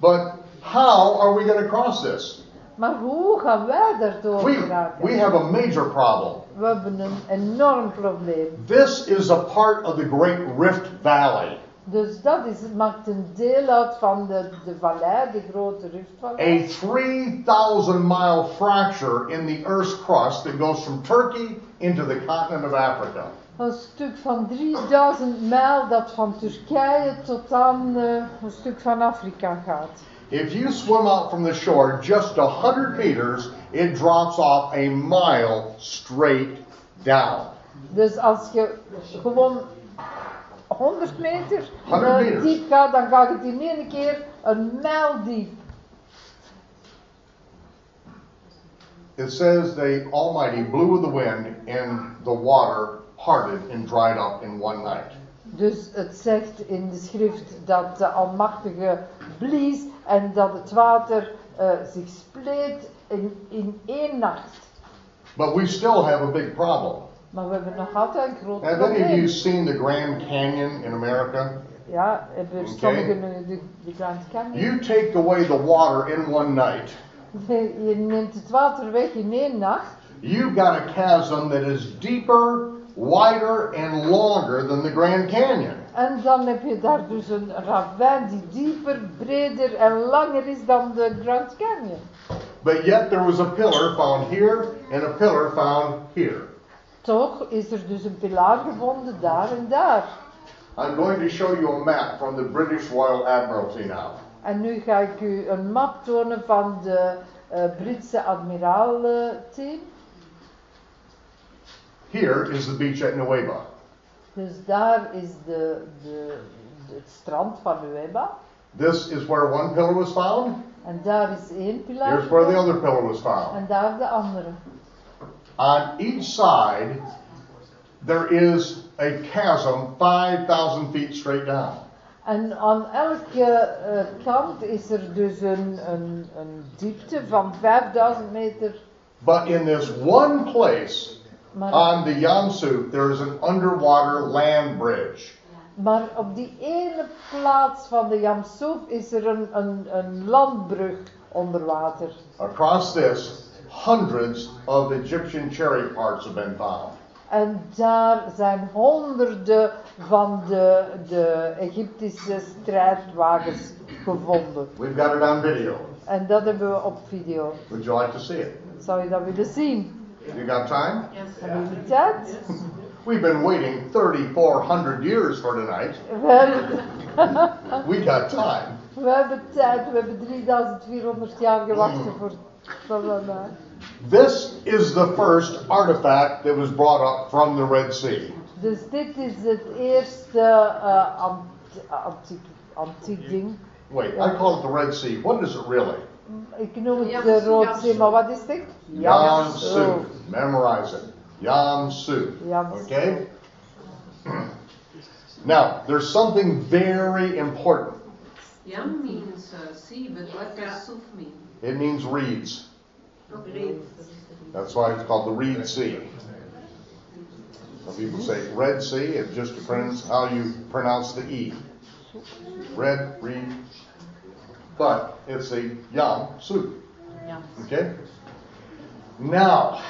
But how are we going to cross this? Maar hoe gaan wij daardoor We, geraken? we have a major problem. We hebben een enorm probleem. This is a part of the Great Rift Valley, Dus dat is, maakt een deel uit van de, de vallei, de grote a riftvallei. 3,000 mile fracture in the Earth's crust that goes from Turkey into the continent of Africa. Een stuk van 3000 mijl dat van Turkije tot aan eh, een stuk van Afrika gaat. If you swim out from the shore just 100 meters, it drops off a mile straight down. Dus als je gewoon 100 meter 100 meters. diep gaat, dan gaat het in één keer een mijl diep. It says the Almighty blew with the wind and the water parted and dried up in one night. Dus het zegt in de schrift dat de Almachtige blies en dat het water eh, zich spleet in, in één nacht. But we still have a big problem. Maar we hebben nog altijd een groot Have any of you seen the Grand Canyon in America? Ja, hebben sommigen de, de Grand Canyon. You take away the water in one night, Je neemt het water weg in één nacht. you've got a chasm that is deeper, wider, and longer than the Grand Canyon. En dan heb je daar dus een ravijn die dieper, breder en langer is dan de Grand Canyon. But yet there was a pillar found here and a pillar found here. Toch is er dus een pilaar gevonden daar en daar. I'm going to show you a map from the British Royal Admiralty now. En nu ga ik u een map tonen van de eh, Britse admiraalteam. Here is the beach at Nueva. Dus daar is de, de, het strand van Nueva. This is where one pillar was found. En daar is één pilaar. Here's where the other pillar was found. En daar de andere. On each side, there is a chasm 5,000 feet straight down. En aan elke eh, kant is er dus een, een, een diepte van 5000 meter. But in this one place on the Yamsuf, there is an underwater land bridge. maar op die ene plaats van de Yamsuf is er een, een, een landbrug onder water. Across this, hundreds of Egyptian chariot parts have been found. En daar zijn honderden van de, de Egyptische strijdwagens gevonden. We've got it on video. En dat hebben we op video. Would you like to see it? Zou je dat willen zien? You got time? Yes. jullie tijd? We've been waiting 3,400 years for tonight. We hebben, We got time. we hebben tijd. We hebben 3400 jaar gewacht voor mm. Salama. Uh, this is the first artifact that was brought up from the Red Sea. Dus dit is het eerste uh, ant, antiek, antiek ding. Wait, I call it the Red Sea. What is it really? Ik noem het Yam- de Yam- maar wat is het? Yam Su. Memorize it. Yam Su. Okay? Now, there's something very important. Yam means uh, sea, but what does Suf mean? It means reeds. Reed. That's why it's called the Reed Sea. Some people say Red Sea, it just depends how you pronounce the E. Red, reed. But it's a Yam Su. Okay? Now,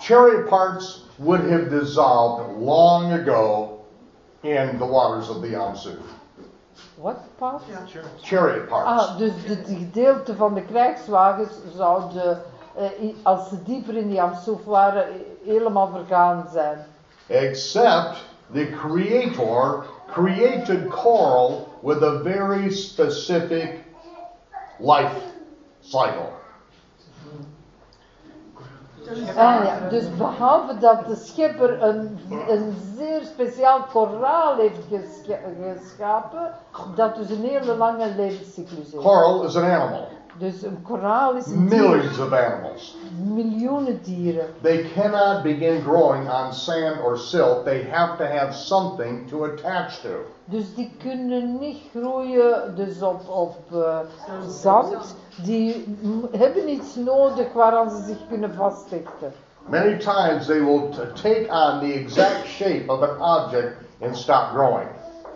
cherry parts would have dissolved long ago in the waters of the Yam Su. Wat pas? Chariot parts. Ah, dus het gedeelte van de krijgswagens zouden, eh, als ze dieper in de Yamsoef waren, helemaal vergaan zijn. except the creator created coral with a very specific life cycle. Ah, ja. Dus behalve dat de schepper een, een zeer speciaal koraal heeft gescha- geschapen, dat dus een hele lange levenscyclus heeft. Coral is an animal. Dus een koraal is een Millions dier, of animals. miljoenen dieren. They cannot begin growing on sand or silt. They have to have something to attach to. Dus die kunnen niet groeien dus op, op eh, zand. Die hebben iets nodig waaraan ze zich kunnen vasthechten. Many times they will take on the exact shape of an object and stop growing.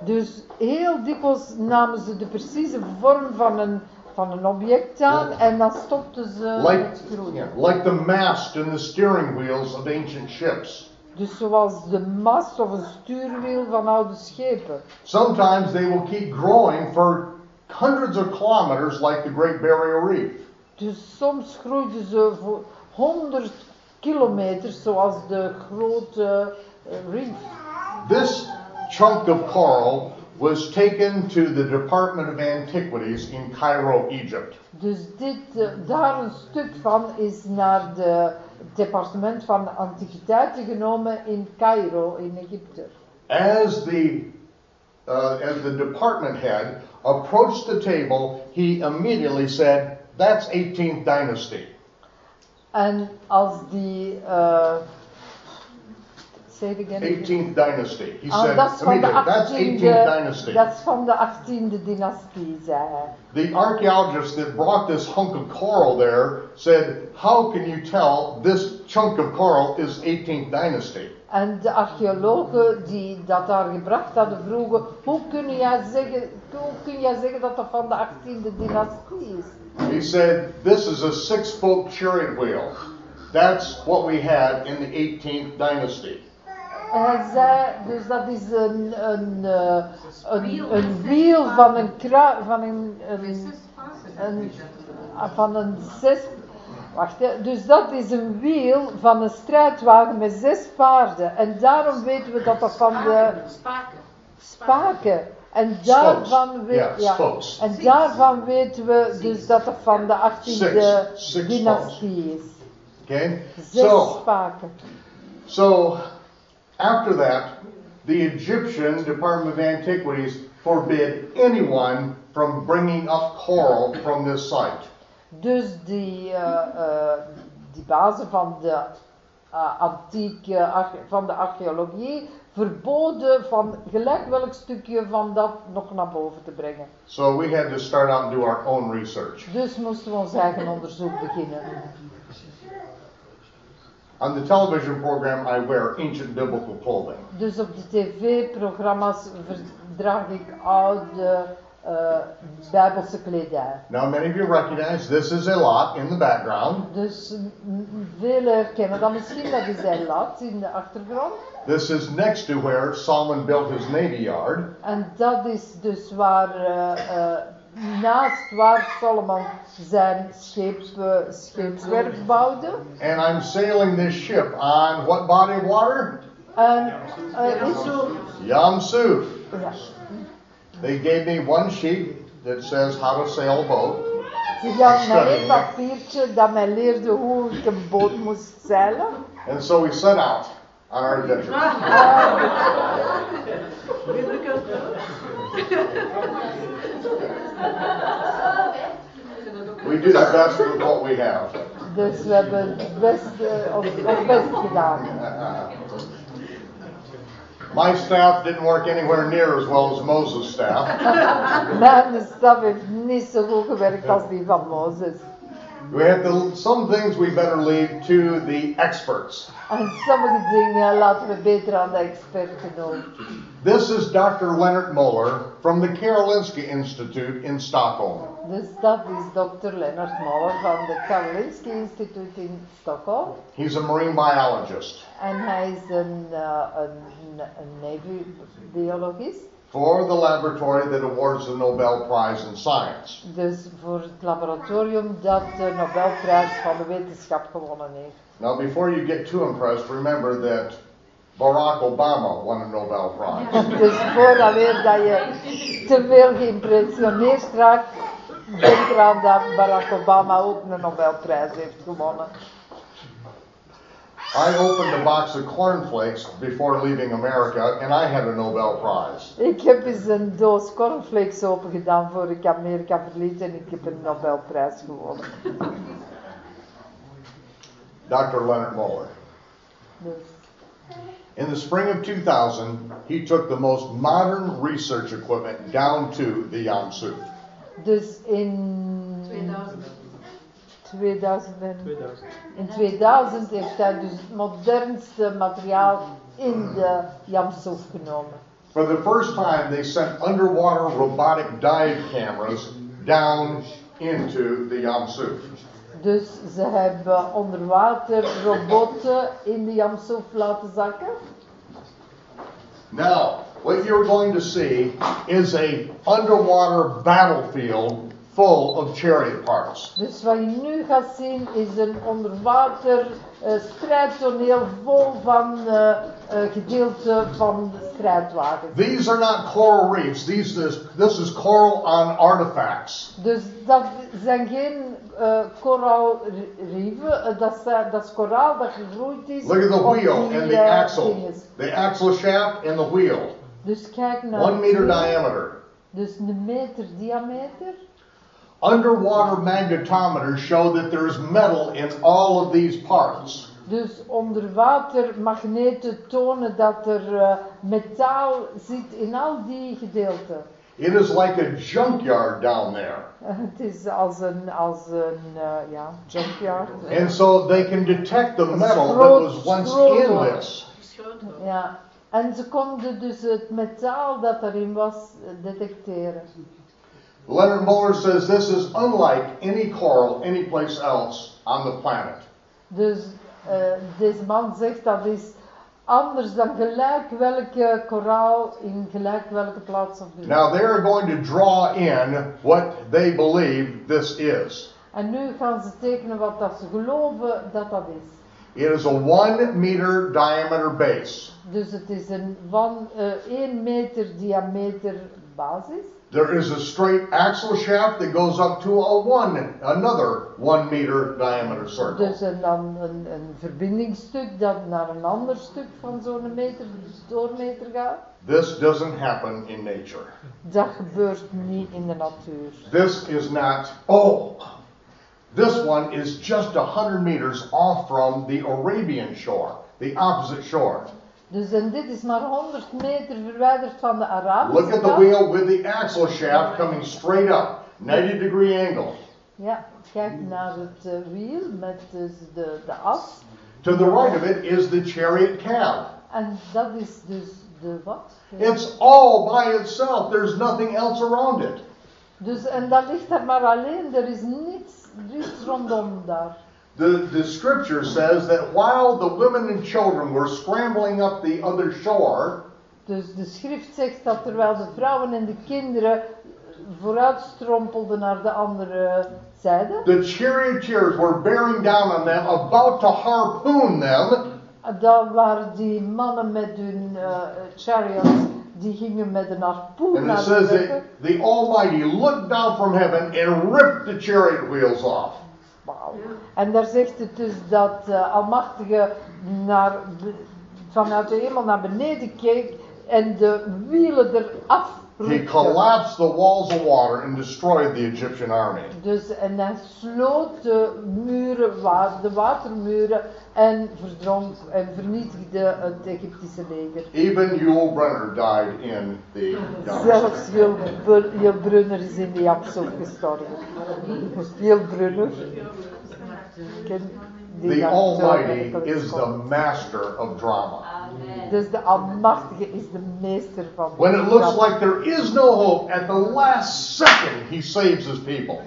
Dus heel dikwijls namen ze de precieze vorm van een, van een object aan en dan stopten ze Like, groeien. yeah, like the mast and the steering wheels of ancient ships. Dus zoals de mast of een stuurwiel van oude schepen. Sometimes they will keep growing for hundreds of kilometers, like the Great Barrier Reef. Dus soms groeiden ze voor 100 kilometer zoals de grote eh, reef. This chunk of coral was taken to the Department of Antiquities in Cairo, Egypt. Dus dit, daar een stuk van is naar de- het departement van antiquiteiten genomen in Cairo in Egypte. As the uh, as the department head approached the table, he immediately said, "That's 18th dynasty." En als die, eh say it again. 18th dynasty. He Ah, said is van de immediately, "That's 18th dynasty." dat is van de 18e dynastie, zei hij. The archaeologist that brought this hunk of coral there said, How can you tell this chunk of coral is 18th dynasty? En de archeologen die dat daar gebracht hadden vroegen, hoe kun jij zeggen, hoe kun jij zeggen dat dat van de 18e dynastie is? He said, This is a six spoke chariot wheel. That's what we had in the 18th dynasty. Hij zei, dus dat is een, een, eh, een, een wiel van een kruis, van een, een, een, ah, van een zes, wacht hè, dus dat is een wiel van een strijdwagen met zes paarden. En daarom weten we dat dat van de Spaken. spaken. En daarvan, weet, Ja, en daarvan weten we dus dat dat van de 18e Six. Six dynastie is. Okay? Zes So, spaken. so after that, the Egyptian Department of Antiquities forbid anyone from bringing up coral from this site. Dus die, eh, eh, die bazen van de eh, antieke, van de archeologie verboden van gelijk welk stukje van dat nog naar boven te brengen. So we had to start out and do our own research. Dus moesten we ons eigen onderzoek beginnen. On the television program, I wear ancient biblical clothing. Dus op de tv-programma's draag ik oude eh, bijbelse kledij. Now, many of you recognize this is a lot in the background. Dus velen herkennen dat misschien, dat is hij lat in de achtergrond. This is next to where Solomon built his navy yard. En dat is dus waar, eh, eh, naast waar Solomon zijn scheep, eh, scheepswerf bouwde. And I'm sailing this ship on what body of water? En eh, is zo, Yam Suf. ja, They gave me one sheet that says how to sail a boat. ze gaf mij een papiertje dat mij leerde hoe ik een boot moest zeilen. And so we set out on our adventure. We do the best with what we have. Dus we hebben het beste, ons, ons best gedaan. My staff didn't work anywhere near as well as Moses' staff. Mijn staf heeft niet zo goed gewerkt als die van Mozes. We have to, some things we better leave to the experts. En sommige dingen laten we beter aan de experten doen. This is Dr. Leonard Muller from the Karolinska Institute in Stockholm. This dat is Dr. Leonard Moller from the Karolinska Institute in Stockholm. He's a marine biologist. And is een, uh, een, een Navy-biologist. For the laboratory that awards the Nobel Prize in Science. Dus voor het laboratorium dat de Nobelprijs van de wetenschap gewonnen heeft. Now, before you get too impressed, remember that Barack Obama won a Nobel Prize. Dus voordat dat je te veel geïmpressioneerd raakt, denk eraan dat Barack Obama ook een Nobelprijs heeft gewonnen. I opened a box of cornflakes before leaving America, and I had a Nobel Prize. Ik heb eens een doos cornflakes open gedaan voor ik Amerika verliet en ik heb een Nobelprijs gewonnen. Dr. Leonard Muller. Dus, In the spring of 2000, he took the most modern research equipment down to the Yamsuf. dus in 2000. 2000, en- 2000. in 2000 heeft hij dus het modernste materiaal in de Yamsuf genomen. For the first time, they sent underwater robotic dive cameras down into the Yamsuf. Dus ze hebben onderwater robotten in de Yamsuf laten zakken. Now, what you're going to see is a underwater battlefield full of chariot parts. Dus wat je nu gaat zien is een onderwater eh, strijdtoneel vol van eh, gedeelten van de strijdwagens. These are not coral reefs. These this, this is coral on artifacts. Dus dat zijn geen eh koraalrieven, dat, zijn- dat is koraal dat gegroeid is. Look at the wheel die, and the axle. dinges. The axle shaft and the wheel. Dus kijk naar. One meter diameter. Dus een meter diameter. Underwater magnetometers show that there's metal in all of these parts. Dus onderwater magneten tonen dat er eh, metaal zit in al die gedeelten. It is like a junkyard down there. Het is als een, als een eh, ja, junkyard. And so they can detect the metal that was once in this. Ja. En ze konden dus het metaal dat erin was eh, detecteren. Leonard Muller says this is unlike any coral anyplace else on the planet. Dus eh, deze man zegt dat is anders dan gelijk welke koraal in gelijk welke plaats op de Now they are going to draw in what they believe this is. En nu gaan ze tekenen wat dat ze geloven dat dat is. It is a one meter diameter base. Dus het is een van eh 1 meter diameter basis. There is a straight axle shaft that goes up to a one, another one meter diameter circle. Dus en dan een, een verbindingsstuk dat naar een ander stuk van zo'n meter doormeter gaat. This doesn't happen in nature. Dat gebeurt niet in de natuur. This is not, oh, this one is just a 100 meters off from the Arabian shore, the opposite shore. Dus en dit is maar 100 meter verwijderd van de Arabische Look at the wheel with the axle shaft coming straight up, 90 degree angle. Ja, kijk naar het eh, wiel met dus de, de as. To the right of it is the chariot cab. En dat is dus de wat? It's all by itself. There's nothing else around it. Dus, en dat ligt daar maar alleen, er is niets, niets rondom daar. The, the scripture says that while the women and children were scrambling up the other shore, Dus de schrift zegt dat terwijl de vrouwen en de kinderen vooruit strompelden naar de andere zijde, the charioteers were bearing down on them, about to harpoon them. dan waren die mannen met hun eh, chariots, die gingen met een harpoen And it naar de says that the Almighty looked down from heaven and ripped the chariot wheels off. En daar zegt het dus dat de Almachtige naar, vanuit de hemel naar beneden keek en de wielen eraf He collapsed the walls of water and destroyed the Egyptian army. Dus, en hij sloot de muren, de watermuren en verdronk en vernietigde het Egyptische leger. Even Yul Brynner died in the. Zelfs Jul Brunner is in de Japshof gestorven. Jul Brunner. Ken The Almighty is the master of drama. Amen. Dus de Almachtige is de meester van When it looks like there is no hope, at the last second, he saves his people.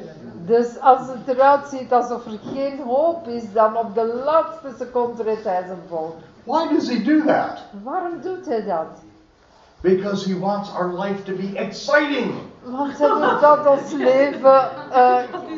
Dus als het eruit ziet alsof er geen hoop is, dan op de laatste seconde redt hij zijn volk. Why does he do that? Waarom doet hij dat? Because he wants our life to be exciting. Want hij wil dat ons leven eh,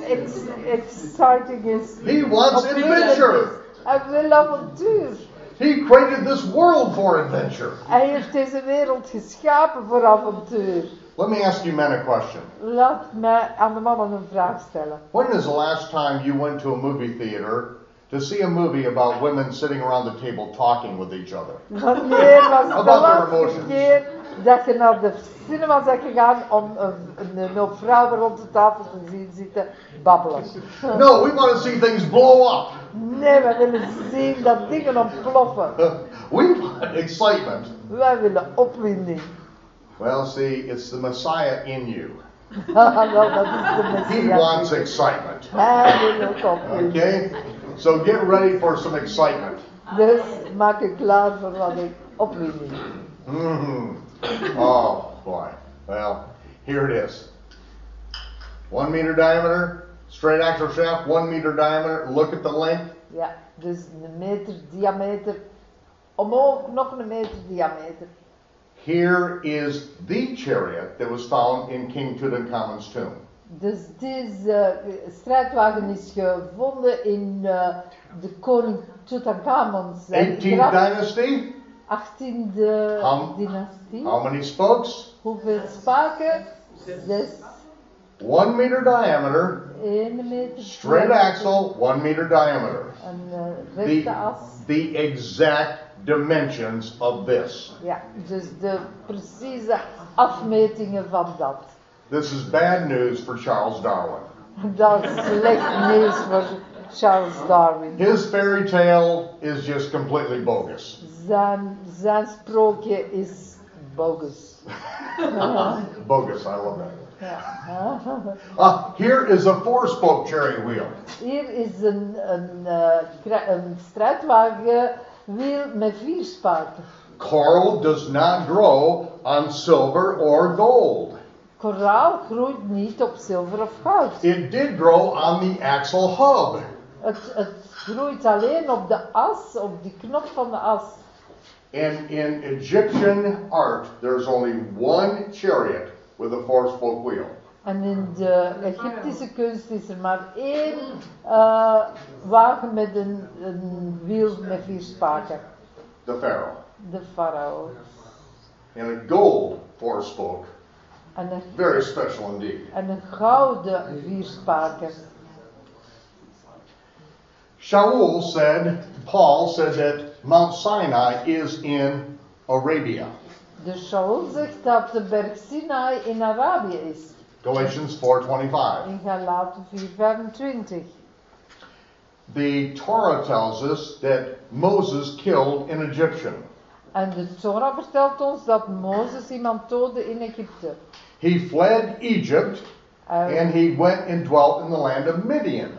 ex- exciting is. He wants adventure. is. Hij wil avontuur. He created this world for adventure. Hij heeft deze wereld geschapen voor avontuur. Let me ask you men a question. Laat mij aan de mannen een vraag stellen. When is the last time you went to a movie theater to see a movie about women sitting around the table talking with each other? Wanneer was About their emotions. Dat je naar de cinema bent gegaan om een, een, een vrouwen rond de tafel te zien zitten babbelen? No, we want to see things blow up. Nee, wij willen zien dat dingen ontploffen. We want excitement. Wij willen opwinding. Well, see, it's the Messiah in you. Wel, dat is de He wants excitement. Hij wil ook opwinding. Okay? So get ready for some excitement. Dus maak je klaar voor wat ik opwinding. hmm Oh, boy. Well, here it is. One meter diameter, straight axle shaft, one meter diameter. Look at the length. Ja, dus een meter diameter. Omhoog nog een meter diameter. Here is the chariot that was found in King Tutankhamun's tomb. Dus deze eh, strijdwagen is gevonden in eh, de koning Tutankhamun's eh, 18th graf. dynasty. 18e How- dynastie. How many spokes? Hoeveel spaken? Zes. One meter diameter, 1 meter. straight axle, one meter diameter. Een eh, rechte The, as. the exact dimensions of this. Ja, dus de precieze afmetingen van dat. This is bad news for Charles Darwin. Dat is slecht nieuws voor Charles Darwin. His fairy tale is just completely bogus. Zijn, zijn sprookje is bogus. bogus, I love that. Uh, here is a four spoke cherry wheel. Hier is een, een, kra- een strijdwagenwiel met vier spaken. Coral does not grow on silver or gold. Koraal groeit niet op zilver of goud. It did grow on the axle hub. Het, het groeit alleen op de as, op die knop van de as. And in Egyptian art, there's only one chariot with a four spoke wheel. En in de Egyptische kunst is er maar één eh, wagen met een, een wiel met vier spaken. The Pharaoh. De farao. And a gold four spoke. En een, Very special indeed. en een gouden vier spaken. Shaul said, Paul said that Mount Sinai is in Arabia. Dus Shaul zegt dat de berg Sinai in Arabië is. Galatians 4:25. In Galaten 4:25. The Torah tells us that Moses killed an Egyptian. En de Torah vertelt ons dat Mozes iemand doodde in Egypte. He fled Egypt Hij, and he went and dwelt in the land of Midian.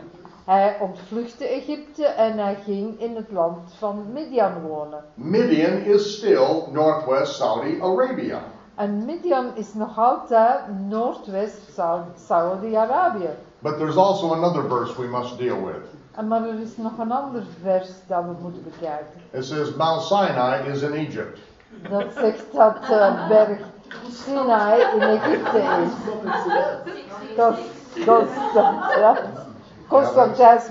Hij ontvluchtte Egypte en hij ging in het land van Midian wonen. Midian is still northwest Saudi Arabia. En Midian is nog altijd noordwest Sa- Saudi-Arabië. But there's also another verse we must deal with. En Maar er is nog een ander vers dat we moeten bekijken. It says Mount Sinai is in Egypt. Dat zegt dat de berg Sinai in Egypte is. Cons- Constant, ja. Constantijns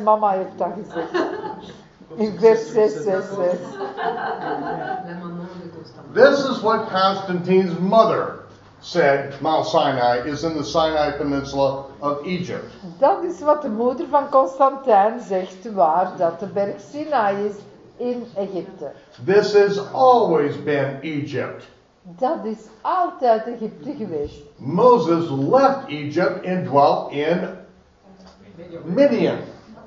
mama heeft dat gezegd. In vers 666. La maman de Constantine. This is what Constantine's mother said Mount Sinai is in the Sinai Peninsula of Egypt. Dat is wat de moeder van Constantijn zegt, waar dat de berg Sinai is in Egypte. This has always been Egypt. Dat is altijd Egypte geweest. Moses left Egypt and dwelt in Midian.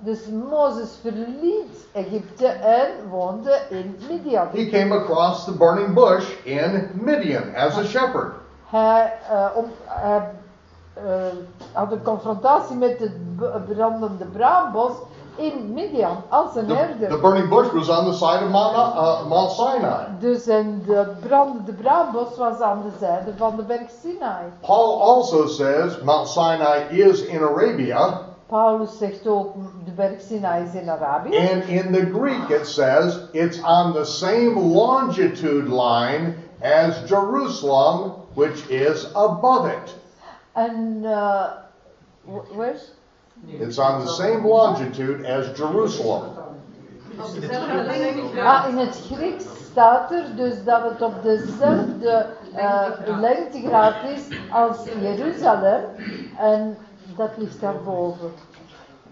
Dus Mozes verliet Egypte en woonde in Midian. He came across the burning bush in Midian as a shepherd. Hij, eh, om, hij eh, had een confrontatie met het brandende braambos in Midian als een The, the herder. burning bush was on the side of Mount, uh, Mount Sinai. Dus en de brandende braambos was aan de zijde van de berg Sinai. Paul also says Mount Sinai is in Arabia, Paulus zegt ook de berg Sinai is in Arabië. and in the Greek it says it's on the same longitude line as Jerusalem, which is above it. And uh, wh- where? It's on the same longitude as Jerusalem. Op dezelfde lengte. Ah, in het Grieks staat er dus dat het op dezelfde eh, lengtegraad is als Jeruzalem. En dat ligt daarboven.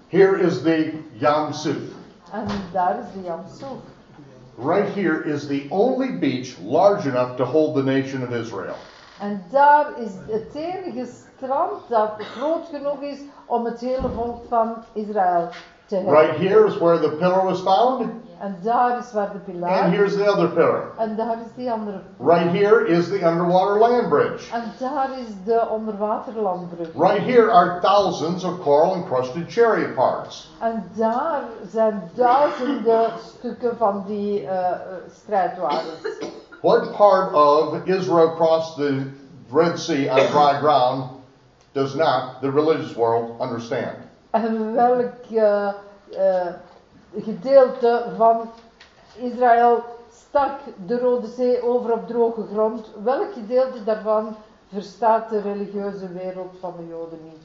Here is the Yam Suf. En daar is de Jamsoef. Right here is the only beach large enough to hold the nation of Israel. En daar is het enige strand dat groot genoeg is om het hele volk van Israël te hebben. Right here is where the pillar was found, En daar is waar de pilaar. and here's the other pillar. En daar is die andere. Right here is the underwater land bridge. En daar is de onderwaterlandbrug. Right here are thousands of coral encrusted chariot parts. En daar zijn duizenden stukken van die eh, strijdwagens. What part of Israel crossed the Red Sea on dry ground does not the religious world understand? En welk eh, eh, gedeelte van Israël stak de Rode Zee over op droge grond? Welk gedeelte daarvan verstaat de religieuze wereld van de Joden niet?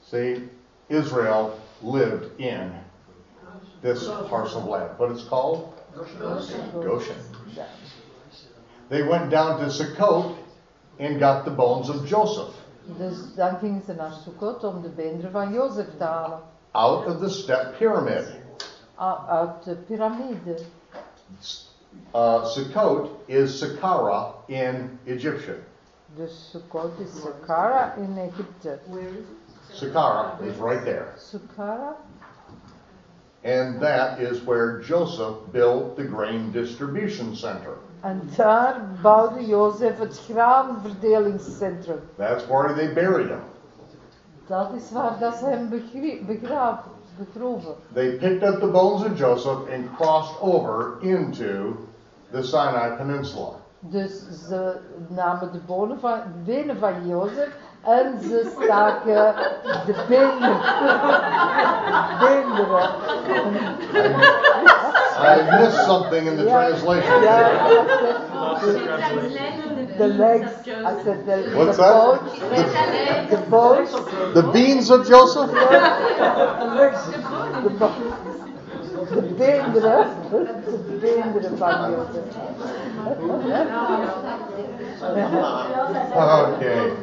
See, Israel lived in this parcel land. What it's called? Goshen. They went down to Sukkot and got the bones of Joseph Dus dan gingen ze naar Sukkot om de beenderen van Jozef te halen. out of the step pyramid. a- Uit de piramide. Uh, Sukkot is Saqqara in Egyptian. Dus Sukkot is Saqqara in Egypte. Saqqara is right there. Saqqara? And that is where Joseph built the grain distribution center. En daar bouwde Jozef het graanverdelingscentrum. That's where they buried him. Dat is waar dat ze hem begraven. They picked up the bones of Joseph and crossed over into the Sinai Peninsula. Dus ze namen de bonen van, benen van Jozef en ze staken de beenderen. beenderen. I missed something in the Ja, translation. ja, Lost the legs. I said the, What's the that? bones. The bones. The beans of Joseph? De, bo- de beenderen. De beenderen van Jozef.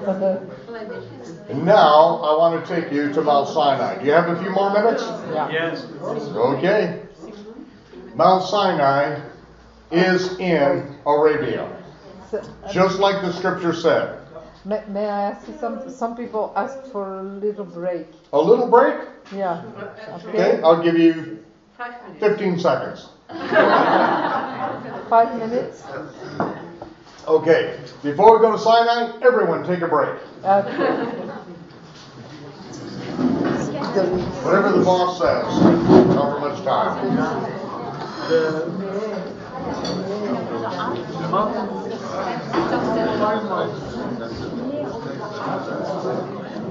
Okay. Now I want to take you to Mount Sinai. Do you have a few more minutes? Yes. Okay. Mount Sinai is in Arabia, just like the scripture said. May, may I ask you some? Some people ask for a little break. A little break? Yeah. Okay, I'll give you 15 seconds. Five minutes. Okay, before we go to Sinai, everyone take a break. Okay. Whatever the boss says, however much time.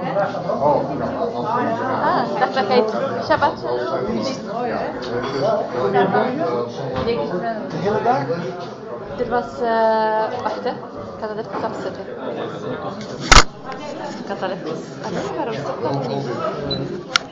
Oh, Ah, that's okay. Shabbat oh, shalom. Yeah. Take. تلبس وحدة. كذا خمسة كذا